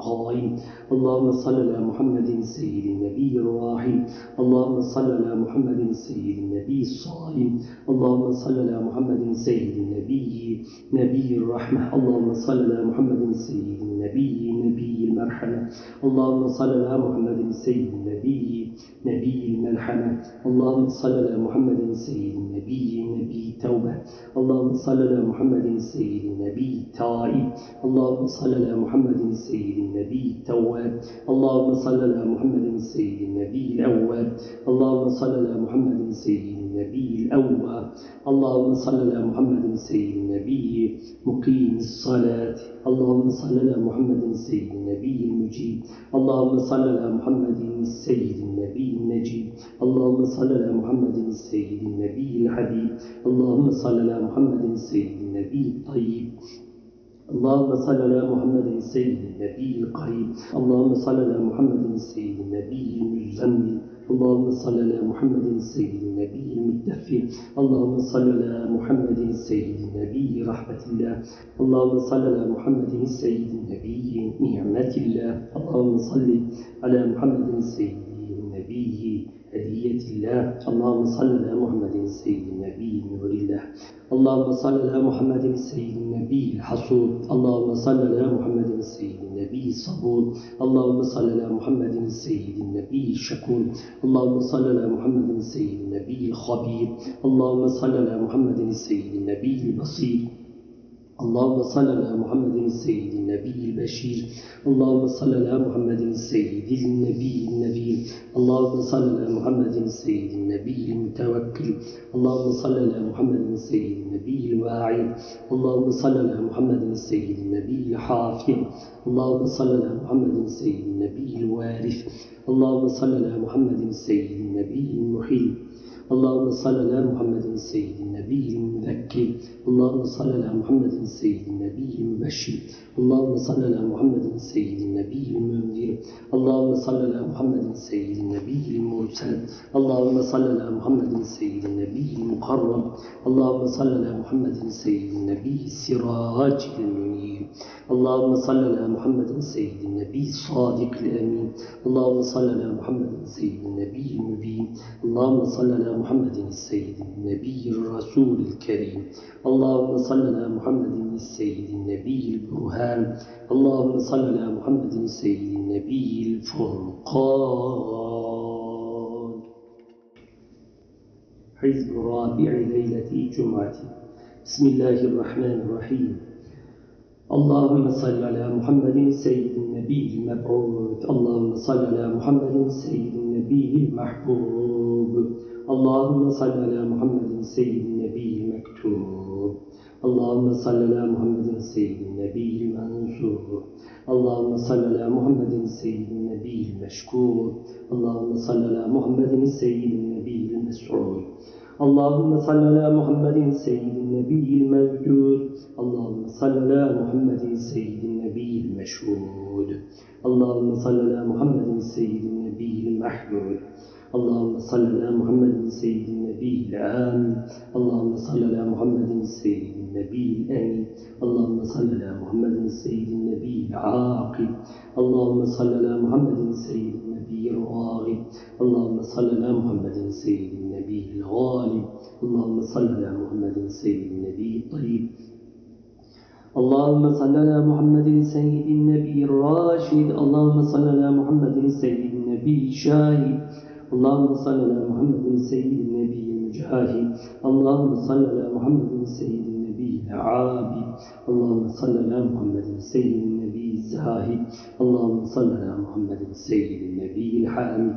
القائم اللهم صل على محمد السيد النبي الراحم اللهم صل على محمد السيد النبي الصائم. اللهم صل على محمد السيد النبي نبي الرحمة. اللهم صل على محمد السيد النبي نبي المرحمة. اللهم صل على محمد السيد النبي نبي الملحمة اللهم صل على محمد السيد النبي نبي توبة. اللهم صل على محمد السيد النبي تائب. اللهم صل على محمد السيد النبي التواب اللهم صل على محمد السيد النبي الأواب اللهم صل على محمد السيد النبي الأواب اللهم صل على محمد السيد النبي مقيم الصلاة. اللهم صل على محمد السيد النبي المجيب اللهم صل على محمد السيد النبي النجيب اللهم صل على محمد السيد النبي الحبيب. اللهم صل على محمد السيد النبي الطيب. اللهم صل على محمد السيد النبي القريب. اللهم صل على محمد السيد النبي المزمل اللهم صل على محمد السيد النبي المدثر اللهم صل على محمد السيد النبي رحمة الله. اللهم صل على محمد السيد النبي نعمة الله. اللهم صل على محمد السيد النبي الله اللهم صل على محمد السيد النبي نور الله اللهم صل على محمد السيد النبي الحصول اللهم صل على محمد السيد النبي الصبور. اللهم صل على محمد السيد النبي الشكور. اللهم صل على محمد السيد النبي الخبير. اللهم صل على محمد السيد النبي البصير. اللهم صل على محمد السيد النبي البشير. اللهم صل على محمد السيد النبي النبي اللهم صل على محمد السيد النبي المتوكل. اللهم صل على محمد السيد النبي الواعي اللهم صل على محمد السيد النبي الحافظ. اللهم صل على محمد السيد النبي الوارث. اللهم صل على محمد السيد النبي المحيي اللهم صل على محمد السيد النبي المذكر. اللهم صل على محمد السيد النبي المبشر. اللهم صل على محمد السيد النبي المنذر اللهم صل على محمد السيد النبي المرسل اللهم صل على محمد السيد النبي المقرب اللهم صل على محمد السيد النبي السراج المنير اللهم صل على محمد السيد النبي الصادق الأمين اللهم صل على محمد السيد النبي المبين اللهم صل على محمد السيد النبي الرسول الكريم اللهم صل على محمد السيد النبي البرهان اللهم صل على محمد السيد النبي الفرقان. حزب رابع ليلة جمعة بسم الله الرحمن الرحيم. اللهم صل على محمد السيد النبي المبعوث. اللهم صل على محمد السيد النبي المحبوب. اللهم صل على محمد السيد النبي المكتوب. اللهم صل على محمد السيد النبي المنصور. اللهم صل على محمد السيد النبي المشكور. اللهم صل على محمد السيد النبي المسعود. اللهم صل على محمد السيد النبي الموجود. اللهم صل على محمد السيد النبي المشهود. اللهم صل على محمد السيد النبي المحمود. اللهم صل على محمد السيد النبي الآمن اللهم صل على محمد السيد النبي الأمين. اللهم صل على محمد السيد النبي العاقب. اللهم صل على محمد السيد النبي الراغب. اللهم صل على محمد السيد النبي الغالب. اللهم صل على محمد السيد النبي الطيب. اللهم صل على محمد السيد النبي الراشد. اللهم صل على محمد السيد النبي الشاهد. اللهم صل على محمد السيد النبي المجاهد. اللهم صل على محمد السيد النبي العابد. اللهم صل على محمد السيد النبي الزاهد. اللهم صل على محمد السيد النبي الحامد.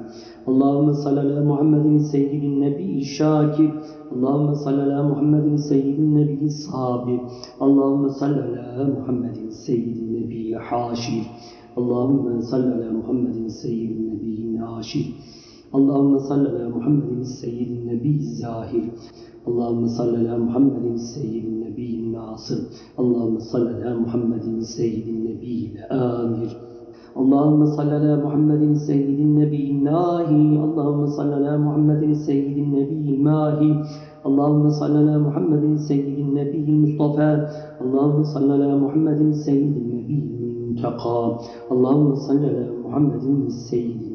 اللهم صل على محمد السيد النبي الشاكر. اللهم صل على محمد السيد النبي الصابر. اللهم صل على محمد السيد النبي الحاشر. اللهم صل على محمد السيد النبي الناشر. اللهم صل على محمد السيد النبي الزاهر اللهم صل على محمد السيد النبي الناصر اللهم صل على محمد السيد النبي الآمر اللهم صل على محمد السيد النبي الناهي اللهم صل على محمد السيد النبي الماهي اللهم صل على محمد السيد النبي المصطفى اللهم صل على محمد السيد النبي المنتقى اللهم صل على محمد السيد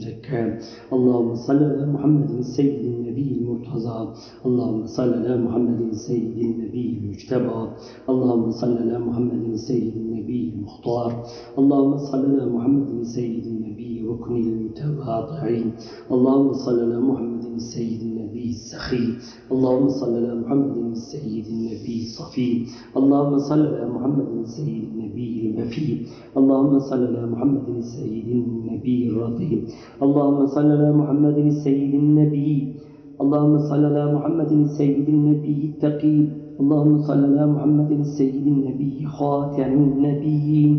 المزكى اللهم صل على محمد السيد النبي المرتضى. اللهم صل على محمد السيد النبي المجتبى. اللهم صل على محمد السيد النبي المختار. اللهم صل على محمد السيد النبي ركن المتواضعين. اللهم صل على محمد السيد النبي السخي اللهم صل على محمد السيد النبي الصفي اللهم صل على محمد السيد النبي الوفي اللهم صل على محمد السيد النبي الرضي اللهم صل على محمد السيد النبي. اللهم صل على محمد السيد النبي التقي اللهم صل على محمد السيد النبي خاتم النبيين.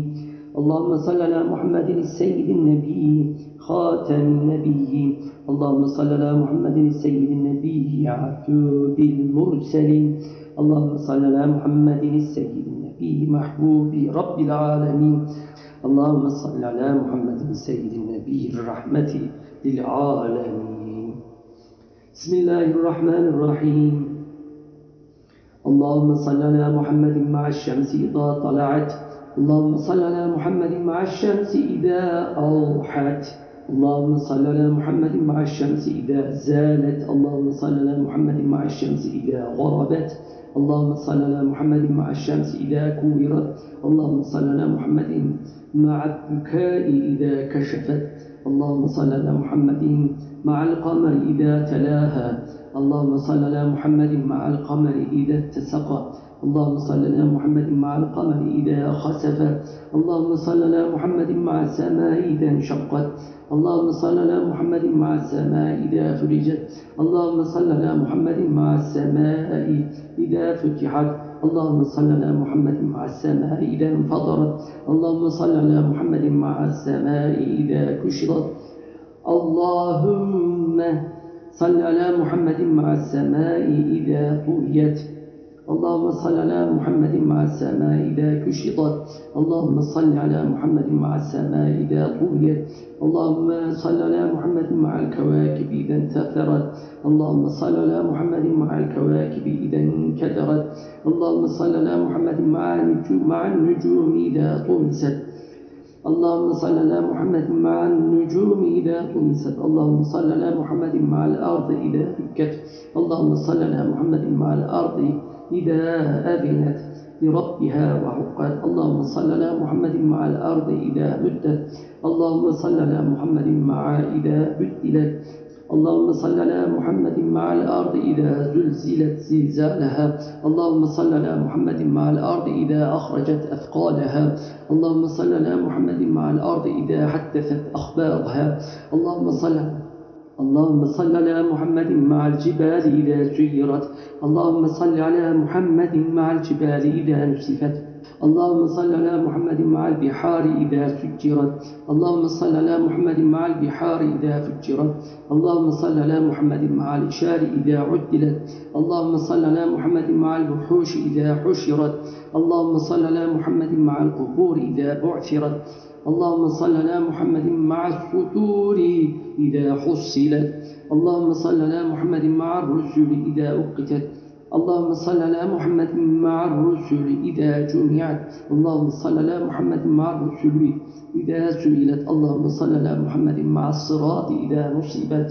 اللهم صل على محمد السيد النبي خاتم النبيين. اللهم صل على محمد السيد النبي عبد المرسلين. اللهم صل على محمد السيد النبي محبوب رب العالمين. اللهم صل على محمد السيد النبي الرحمة للعالمين. بسم الله الرحمن الرحيم. اللهم صل على محمد مع الشمس إذا طلعت. اللهم صل على محمد مع الشمس إذا أوحت. اللهم صل على محمد مع الشمس إذا زالت. اللهم صل على محمد مع الشمس إذا غربت. اللهم صل على محمد مع الشمس إذا كورت اللهم صل على محمد مع البكاء إذا كشفت. اللهم صل على محمد مع القمر إذا تلاها. اللهم صل على محمد مع القمر إذا اتسق اللهم صل على محمد مع القمر إذا خسف. اللهم صل على محمد مع السماء إذا انشقت. اللهم صل على محمد مع السماء إذا فرجت. اللهم صل على محمد مع السماء إذا فتحت. اللهم صل على محمد مع السماء إذا انفطرت. اللهم صل على محمد مع السماء إذا كشرت اللهم صل على محمد مع السماء إذا طويت اللهم صل على محمد مع السماء إذا كشطت. اللهم صل على محمد مع السماء إذا طويت اللهم صل على محمد مع الكواكب إذا انتثرت. اللهم صل على محمد مع الكواكب إذا انكدرت. اللهم صل على محمد مع النجوم, إذا طمست. اللهم صل على محمد مع النجوم إذا طمست. اللهم صل على محمد مع الأرض إذا فكت. اللهم صل على محمد مع الأرض إذا أذنت لربها وحقت اللهم صل على محمد مع الأرض إذا مدت. اللهم صل على محمد مع إذا بدلت. اللهم صل على محمد مع الأرض إذا زلزلت زلزالها. اللهم صل على محمد مع الأرض إذا أخرجت أثقالها. اللهم صل على محمد مع الأرض إذا حدثت أخبارها. اللهم صل اللهم صل على محمد مع الجبال إذا سيرت اللهم صل على محمد مع الجبال إذا نسفت. اللهم صل على محمد مع البحار إذا سجرت اللهم صل على محمد مع البحار إذا فجرت. اللهم صل على محمد مع الإشار إذا عدلت. اللهم صل على محمد مع الوحوش إذا حشرت. اللهم صل على محمد مع القبور إذا بعثرت. اللهم صل على محمد مع السطور إذا حصلت. اللهم صل على محمد مع الرسل إذا أقتت. اللهم صل على محمد مع الرسل إذا جمعت. اللهم صل على محمد مع الرسل إذا سئلت اللهم صل على محمد مع الصراط إذا نصبت.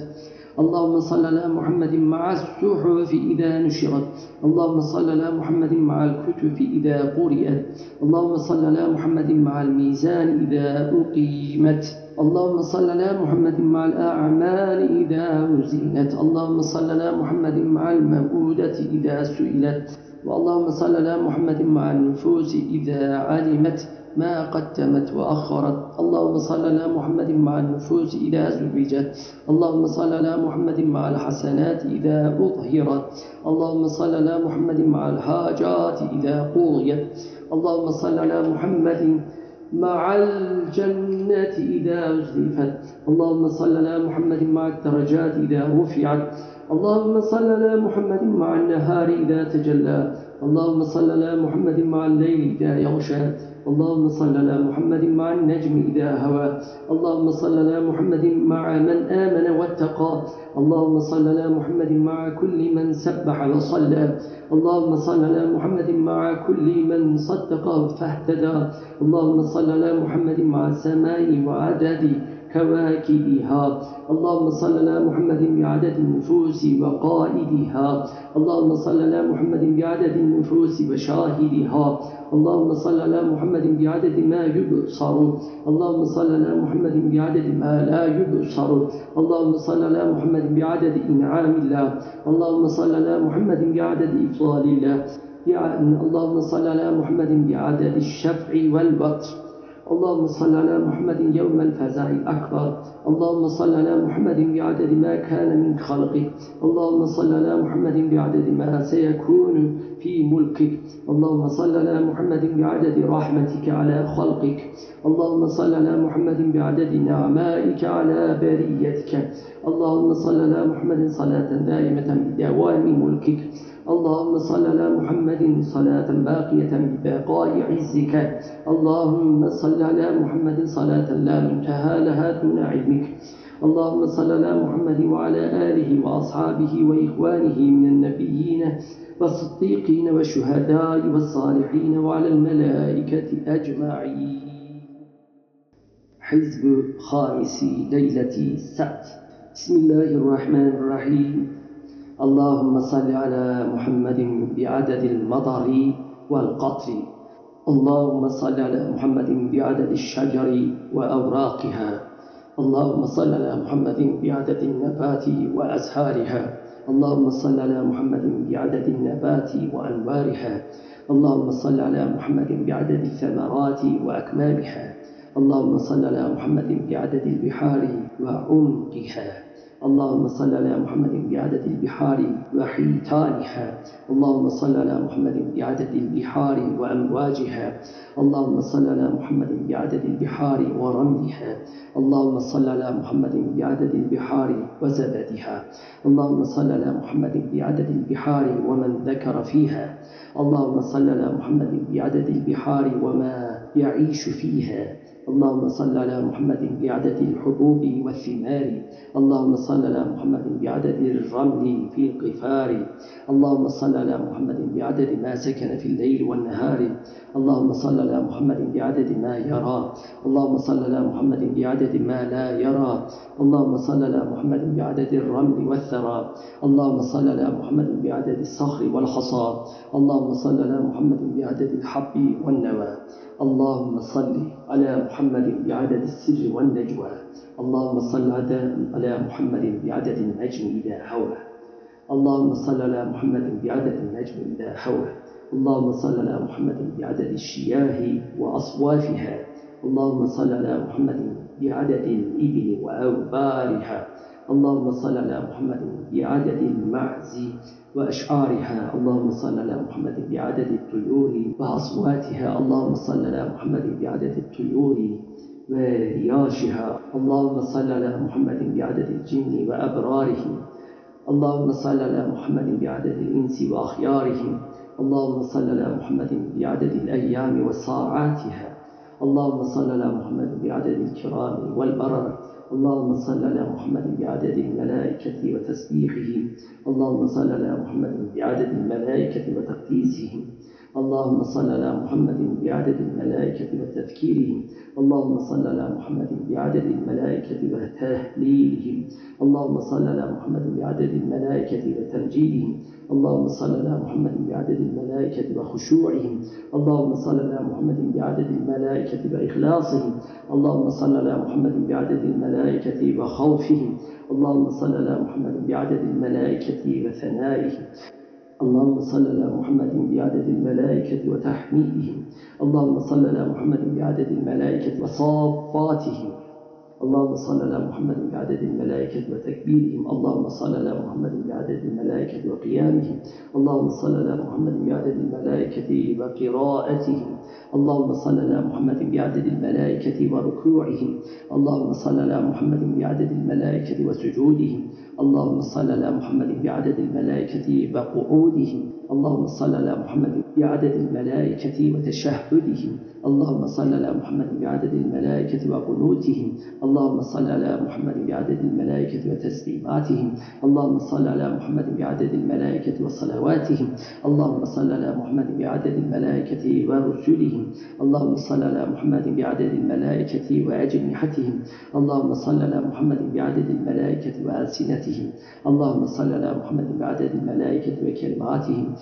اللهم صل على محمد مع الصحف إذا نشرت. اللهم صل على محمد مع الكتب إذا قرئت. اللهم صل على محمد مع الميزان إذا أقيمت. اللهم صل على محمد مع الأعمال إذا وزنت اللهم صل على محمد مع الموءودة إذا سئلت. واللهم صل على محمد مع النفوس إذا علمت ما قدمت وأخرت. اللهم صل على محمد مع النفوس إذا زوجت. اللهم صل على محمد مع الحسنات إذا أظهرت اللهم صل على محمد مع الحاجات إذا قضيت. اللهم صل على محمد مع الجنة إذا أزلفت اللهم صل على محمد مع الدرجات إذا رفعت. اللهم صل على محمد مع النهار إذا تجلى. اللهم صل على محمد مع الليل إذا يغشى. اللهم صل على محمد مع النجم إذا هوى. اللهم صل على محمد مع من آمن واتقى. اللهم صل على محمد مع كل من سبح وصلى. اللهم صل على محمد مع كل من صدق فاهتدى اللهم صل على محمد مع السماء وعدد. كواكبها. اللهم صل على محمد بعدد النفوس وقائدها. اللهم صل على محمد بعدد النفوس وشاهدها. اللهم صل على محمد بعدد ما يبصر. اللهم صل على محمد بعدد ما لا يبصر. اللهم صل على محمد بعدد إنعام الله. اللهم صل على محمد بعدد إفضال الله. اللهم صل على محمد بعدد الشفع والوتر اللهم صل على محمد يوم الفزع الأكبر. اللهم صل على محمد بعدد ما كان من خلقك. اللهم صل على محمد بعدد ما سيكون في ملكك. اللهم صل على محمد بعدد رحمتك على خلقك. اللهم صل على محمد بعدد نعمائك على بريتك. اللهم صل على محمد صلاة دائمة بدوام ملكك. اللهم صل على محمد صلاة باقية ببقاء عزك. اللهم صل على محمد صلاة لا منتهى لها دون علمك. اللهم صل على محمد وعلى آله وأصحابه وإخوانه من النبيين والصديقين والشهداء والصالحين وعلى الملائكة أجمعين. حزب خامس ليلة السبت. بسم الله الرحمن الرحيم. اللهم صل على محمد بعدد المطر والقطر. اللهم صل على محمد بعدد الشجر وأوراقها. اللهم صل على محمد بعدد النبات وأزهارها اللهم صل على محمد بعدد النبات وأنوارها. اللهم صل على محمد بعدد الثمرات وأكمامها. اللهم صل على محمد بعدد البحار وعمقها اللهم صل على محمد بعدد البحار وحيتانها. اللهم صل على محمد بعدد البحار وأمواجها. اللهم صل على محمد بعدد البحار ورملها. اللهم صل على محمد بعدد البحار وزبدها. اللهم صل على محمد بعدد البحار ومن ذكر فيها. اللهم صل على محمد بعدد البحار وما يعيش فيها. اللهم صل على محمد بعدد الحبوب والثمار. اللهم صل على محمد بعدد الرمل في القفار. اللهم صل على محمد بعدد ما سكن في الليل والنهار. اللهم صل على محمد بعدد ما يرى. اللهم صل على محمد بعدد ما لا يرى. اللهم صل على محمد بعدد الرمل والثرى. اللهم صل على محمد بعدد الصخر والحصى اللهم صل على محمد بعدد الحب والنوى. اللهم صل على محمد بعدد السر والنجوى. اللهم صل على محمد بعدد النجم إذا هوى اللهم صل على محمد بعدد النجم إذا هوى اللهم صل على محمد بعدد الشياه وأصوافها. اللهم صل على محمد بعدد الإبل وأوبارها. اللهم صل على محمد بعدد المعز وأشعارها. اللهم صل على محمد بعدد الطيور وأصواتها. اللهم صل على محمد بعدد الطيور ورياشها. اللهم صل على محمد بعدد الجن وأبرارهم اللهم صل على محمد بعدد الإنس وأخيارهم اللهم صل على محمد بعدد الأيام وساعاتها. اللهم صل على محمد بعدد الكرام والبرر. اللهم صل على محمد بعدد الملائكة وتسبيحهم اللهم صل على محمد بعدد الملائكة وتقديسهم. اللهم صل على محمد بعدد الملائكة وتذكيرهم. اللهم صل على محمد بعدد الملائكة وتهليلهم. اللهم صل على محمد بعدد الملائكة وتمجيدهم. اللهم صل على محمد بعدد الملائكة وخشوعهم. اللهم صل على محمد بعدد الملائكة وإخلاصهم. اللهم صل على محمد بعدد الملائكة وخوفهم. اللهم صل على محمد بعدد الملائكة وثنائهم. اللهم صل على محمد بعدد الملائكة وتحميدهم اللهم صل على محمد بعدد الملائكة وصافاتهم. اللهم صل على محمد بعدد الملائكة وتكبيرهم. اللهم صل على محمد بعدد الملائكة وقيامهم. اللهم صل على محمد بعدد الملائكة وقراءتهم. اللهم صل على محمد بعدد الملائكة وركوعهم. اللهم صل على محمد بعدد الملائكة وسجودهم. اللهم صل على محمد بعدد الملائكة وقعودهم. اللهم صل على محمد بعدد الملائكة وتشهدهم اللهم صل على محمد بعدد الملائكة وقنوتهم اللهم صل على محمد بعدد الملائكة وتسليماتهم اللهم صل على محمد بعدد الملائكة وصلواتهم اللهم صل على محمد بعدد الملائكة ورسلهم اللهم صل على محمد بعدد الملائكة وأجنحتهم اللهم صل على محمد بعدد الملائكة وألسنتهم اللهم صل على محمد بعدد الملائكة وكلماتهم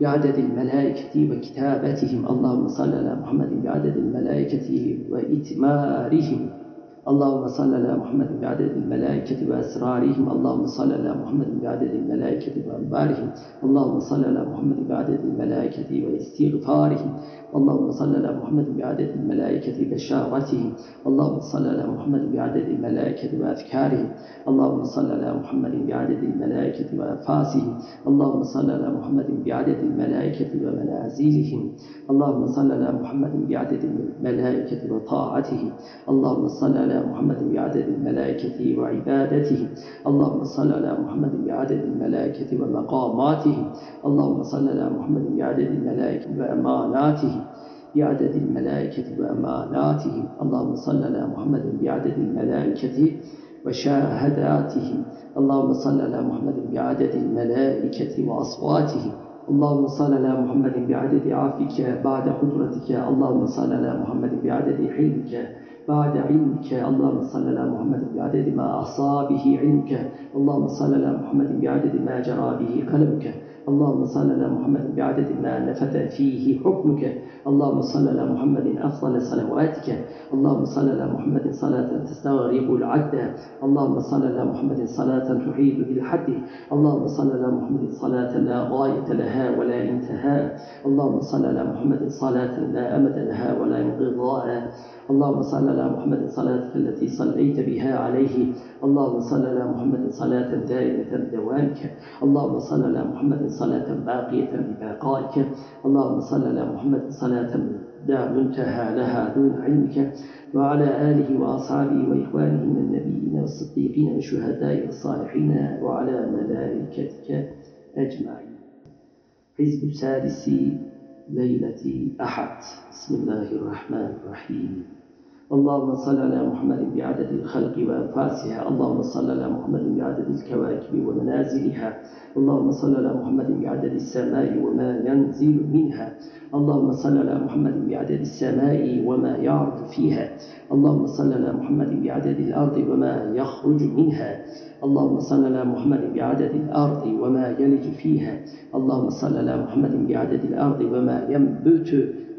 بعدد الملائكة وكتابتهم. اللهم صل على محمد بعدد الملائكة وإتمارهم. اللهم صل على محمد بعدد الملائكة وأسرارهم. اللهم صل على محمد بعدد الملائكة وأنبارهم. اللهم صل على محمد بعدد الملائكة وإستغفارهم. اللهم صل على محمد بعدد الملائكة بشارتهم اللهم صل على محمد بعدد الملائكة وأذكارهم اللهم صل على محمد بعدد الملائكة وأنفاسهم اللهم صل على محمد بعدد الملائكة ومنازلهم اللهم صل على محمد بعدد الملائكة وطاعتهم اللهم صل على محمد بعدد الملائكة وعبادتهم اللهم صل على محمد بعدد الملائكة ومقاماتهم اللهم صل على محمد بعدد الملائكة وأماناتهم بعدد الملائكة وأماناتهم اللهم صل على محمد بعدد الملائكة وشاهداتهم اللهم صل على محمد بعدد الملائكة وأصواتهم اللهم صل على محمد بعدد عافك بعد قدرتك اللهم صل على محمد بعدد حلمك بعد علمك اللهم صل على محمد بعدد ما أحصى به علمك اللهم صل على محمد بعدد ما جرى به قلمك اللهم صل على محمد بعدد ما نفث فيه حكمك. اللهم صل على محمد أفضل صلواتك. اللهم صل على محمد صلاة تستغرق العد. اللهم صل على محمد صلاة تحيد بالحد. اللهم صل على محمد صلاة لا غاية لها ولا انتهاء اللهم صل على محمد صلاة لا أمد لها ولا انقضاء. اللهم صل على محمد صلاتك التي صليت بها عليه. اللهم صل على محمد صلاة دائمة بدوامك اللهم صل على محمد صلاة باقية ببقائك اللهم صل على محمد صلاة لا منتهى لها دون علمك وعلى آله وأصحابه وإخوانه من النبيين والصديقين والشهداء والصالحين وعلى ملائكتك أجمعين. حزب السادس ليلة أحد بسم الله الرحمن الرحيم. اللهم صل على محمد بعدد الخلق وأنفاسها. اللهم صل على محمد بعدد الكواكب ومنازلها. اللهم صل على محمد بعدد السماء وما ينزل منها. اللهم صل على محمد بعدد السماء وما يعرض فيها. اللهم صل على محمد بعدد الأرض وما يخرج منها. اللهم صل على محمد بعدد الأرض وما يلج فيها. اللهم صل على محمد بعدد الأرض وما ينبت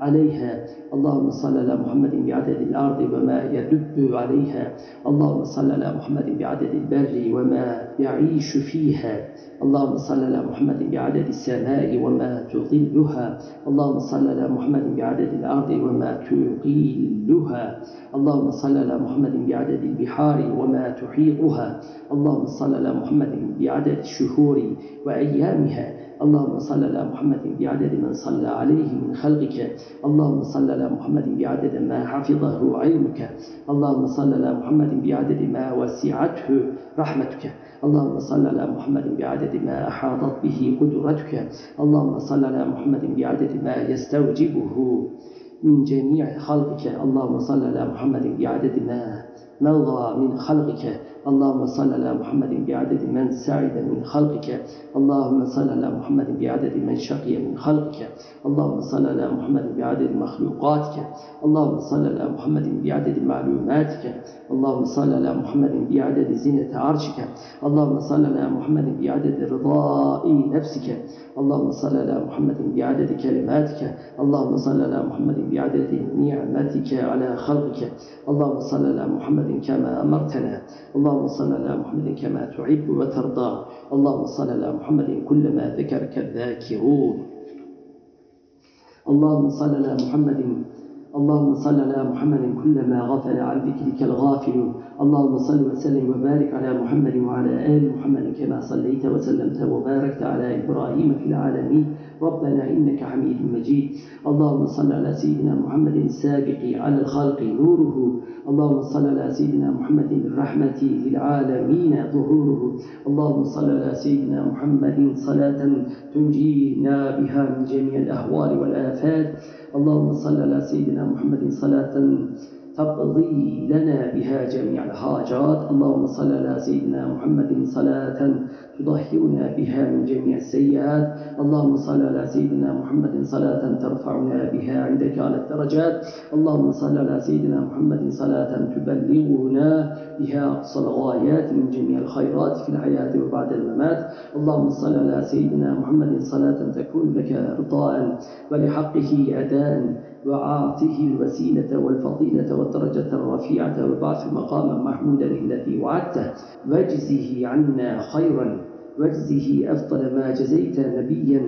عليها. اللهم صل على محمد بعدد الأرض وما يدب عليها. اللهم صل على محمد بعدد البر وما يعيش فيها. اللهم صل على محمد بعدد السماء وما تظلها. اللهم صل على محمد بعدد الأرض وما تقيلها. اللهم صل على محمد بعدد البحار وما تحيطها. اللهم صل على محمد بعدد الشهور وأيامها اللهم صل على محمد بعدد من صلى عليه من خلقك اللهم صل على محمد بعدد ما حفظه علمك اللهم صل على محمد بعدد ما وسعته رحمتك اللهم صل على محمد بعدد ما أحاطت به قدرتك اللهم صل على محمد بعدد ما يستوجبه من جميع خلقك اللهم صل على محمد بعدد ما مضى من خلقك اللهم صل على محمد بعدد من سعد من خلقك. اللهم صل على محمد بعدد من شقي من خلقك. اللهم صل على محمد بعدد مخلوقاتك. اللهم صل على محمد بعدد معلوماتك. اللهم صل على محمد بعدد زينة عرشك اللهم صل على محمد بعدد رضاء نفسك اللهم صل على محمد بعدد كلماتك اللهم صل على محمد بعدد نعمتك على خلقك اللهم صل على محمد كما أمرتنا اللهم صل على محمد كما تحب وترضى اللهم صل على محمد كلما ذكرك الذاكرون اللهم صل على محمد اللهم صل على محمد كلما غفل عن ذكرك الغافل. اللهم صل وسلم وبارك على محمد وعلى آل محمد كما صليت وسلمت وباركت على إبراهيم في العالمين. ربنا إنك حميد مجيد. اللهم صل على سيدنا محمد السابق على الخلق نوره. اللهم صل على سيدنا محمد الرحمة للعالمين ظهوره. اللهم صل على سيدنا محمد صلاة تنجينا بها من جميع الأهوال والآفات. اللهم صل على سيدنا محمد صلاة تقضي لنا بها جميع الحاجات. اللهم صل على سيدنا محمد صلاة تطهرنا بها من جميع السيئات. اللهم صل على سيدنا محمد صلاة ترفعنا بها عندك على الدرجات. اللهم صل على سيدنا محمد صلاة تبلغنا بها أقصى الغايات من جميع الخيرات في الحياة وبعد الممات. اللهم صل على سيدنا محمد صلاة تكون لك رضاء ولحقه أداء وعاطه الوسيلة والفضيلة والدرجة الرفيعة. وبعث مقاما محمودا الذي وعدته. واجزه عنا خيرا واجزه أفضل ما جزيت نبيا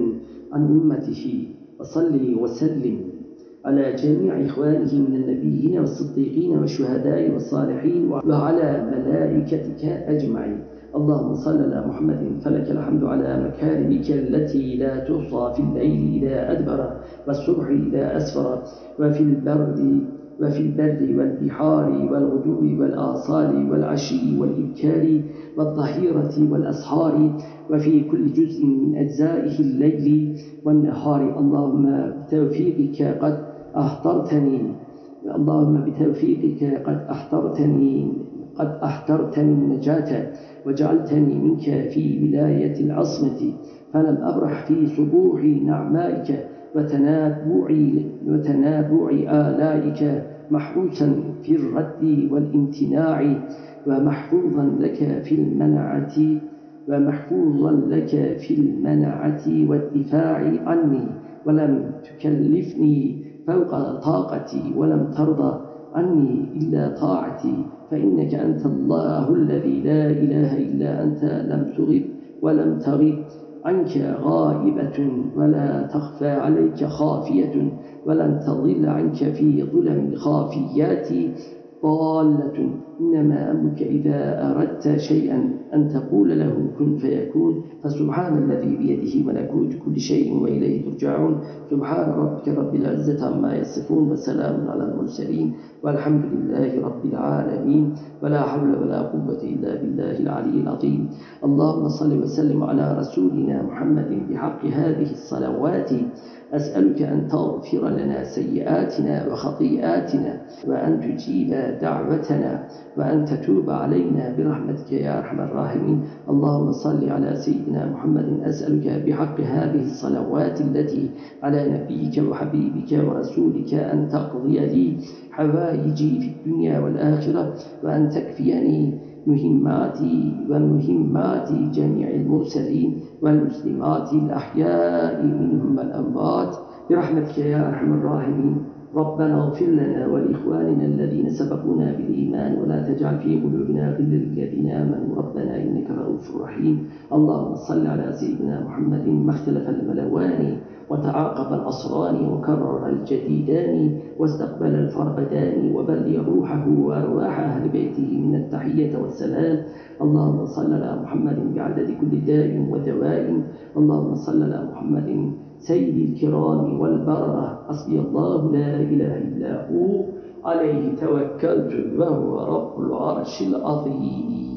عن أمته. وصلي وسلم على جميع إخوانه من النبيين والصديقين والشهداء والصالحين وعلى ملائكتك أجمعين. اللهم صل على محمد فلك الحمد على مكارمك التي لا تحصى في الليل إذا أدبر والصبح إذا أسفر وفي البرد وفي البر والبحار والغدو والآصال والعشي والإبكار والظهيرة والأسحار وفي كل جزء من أجزائه الليل والنهار. اللهم بتوفيقك قد أحضرتني اللهم بتوفيقك قد أحضرتني قد أحضرتني النجاة وجعلتني منك في ولاية العصمة. فلم أبرح في صبوح نعمائك وتنابع وتنابع آلائك. محروسا في الرد والامتناع ومحفوظا لك في المنعة ومحفوظا لك في المنعة والدفاع عني. ولم تكلفني فوق طاقتي ولم ترضى عني إلا طاعتي. فإنك أنت الله الذي لا إله إلا أنت لم تغب ولم تغب عنك غائبة ولا تخفى عليك خافية. ولن تضل عنك في ظلم الخافيات ضالة إنما أمرك إذا أردت شيئا أن تقول له كن فيكون. فسبحان الذي بيده ملكوت كل شيء وإليه ترجعون. سبحان ربك رب العزة عما يصفون وسلام على المرسلين والحمد لله رب العالمين. ولا حول ولا قوة إلا بالله العلي العظيم. اللهم صل وسلم على رسولنا محمد بحق هذه الصلوات. أسألك أن تغفر لنا سيئاتنا وخطيئاتنا وأن تجيب دعوتنا وأن تتوب علينا برحمتك يا أرحم الراحمين. اللهم صل على سيدنا محمد. أسألك بحق هذه الصلوات التي على نبيك وحبيبك ورسولك أن تقضي لي حوائجي في الدنيا والآخرة وأن تكفيني مهماتي ومهمات جميع المرسلين والمسلمات الأحياء منهم الأموات برحمتك يا أرحم الراحمين. ربنا اغفر لنا ولإخواننا الذين سبقونا بالإيمان ولا تجعل في قلوبنا غلا للذين آمنوا. ربنا إنك رؤوف رحيم. اللهم صل على سيدنا محمد ما اختلف الملوان. وتعاقب الأصران وكرر الجديدان واستقبل الفرقدان وبلغ روحه وأرواح أهل بيته من التحية والسلام. اللهم صل على محمد بعدد كل داء ودواء. اللهم صل على محمد سيد الكرام والبررة. حسبي الله لا إله إلا هو. عليه توكلت وهو رب العرش العظيم.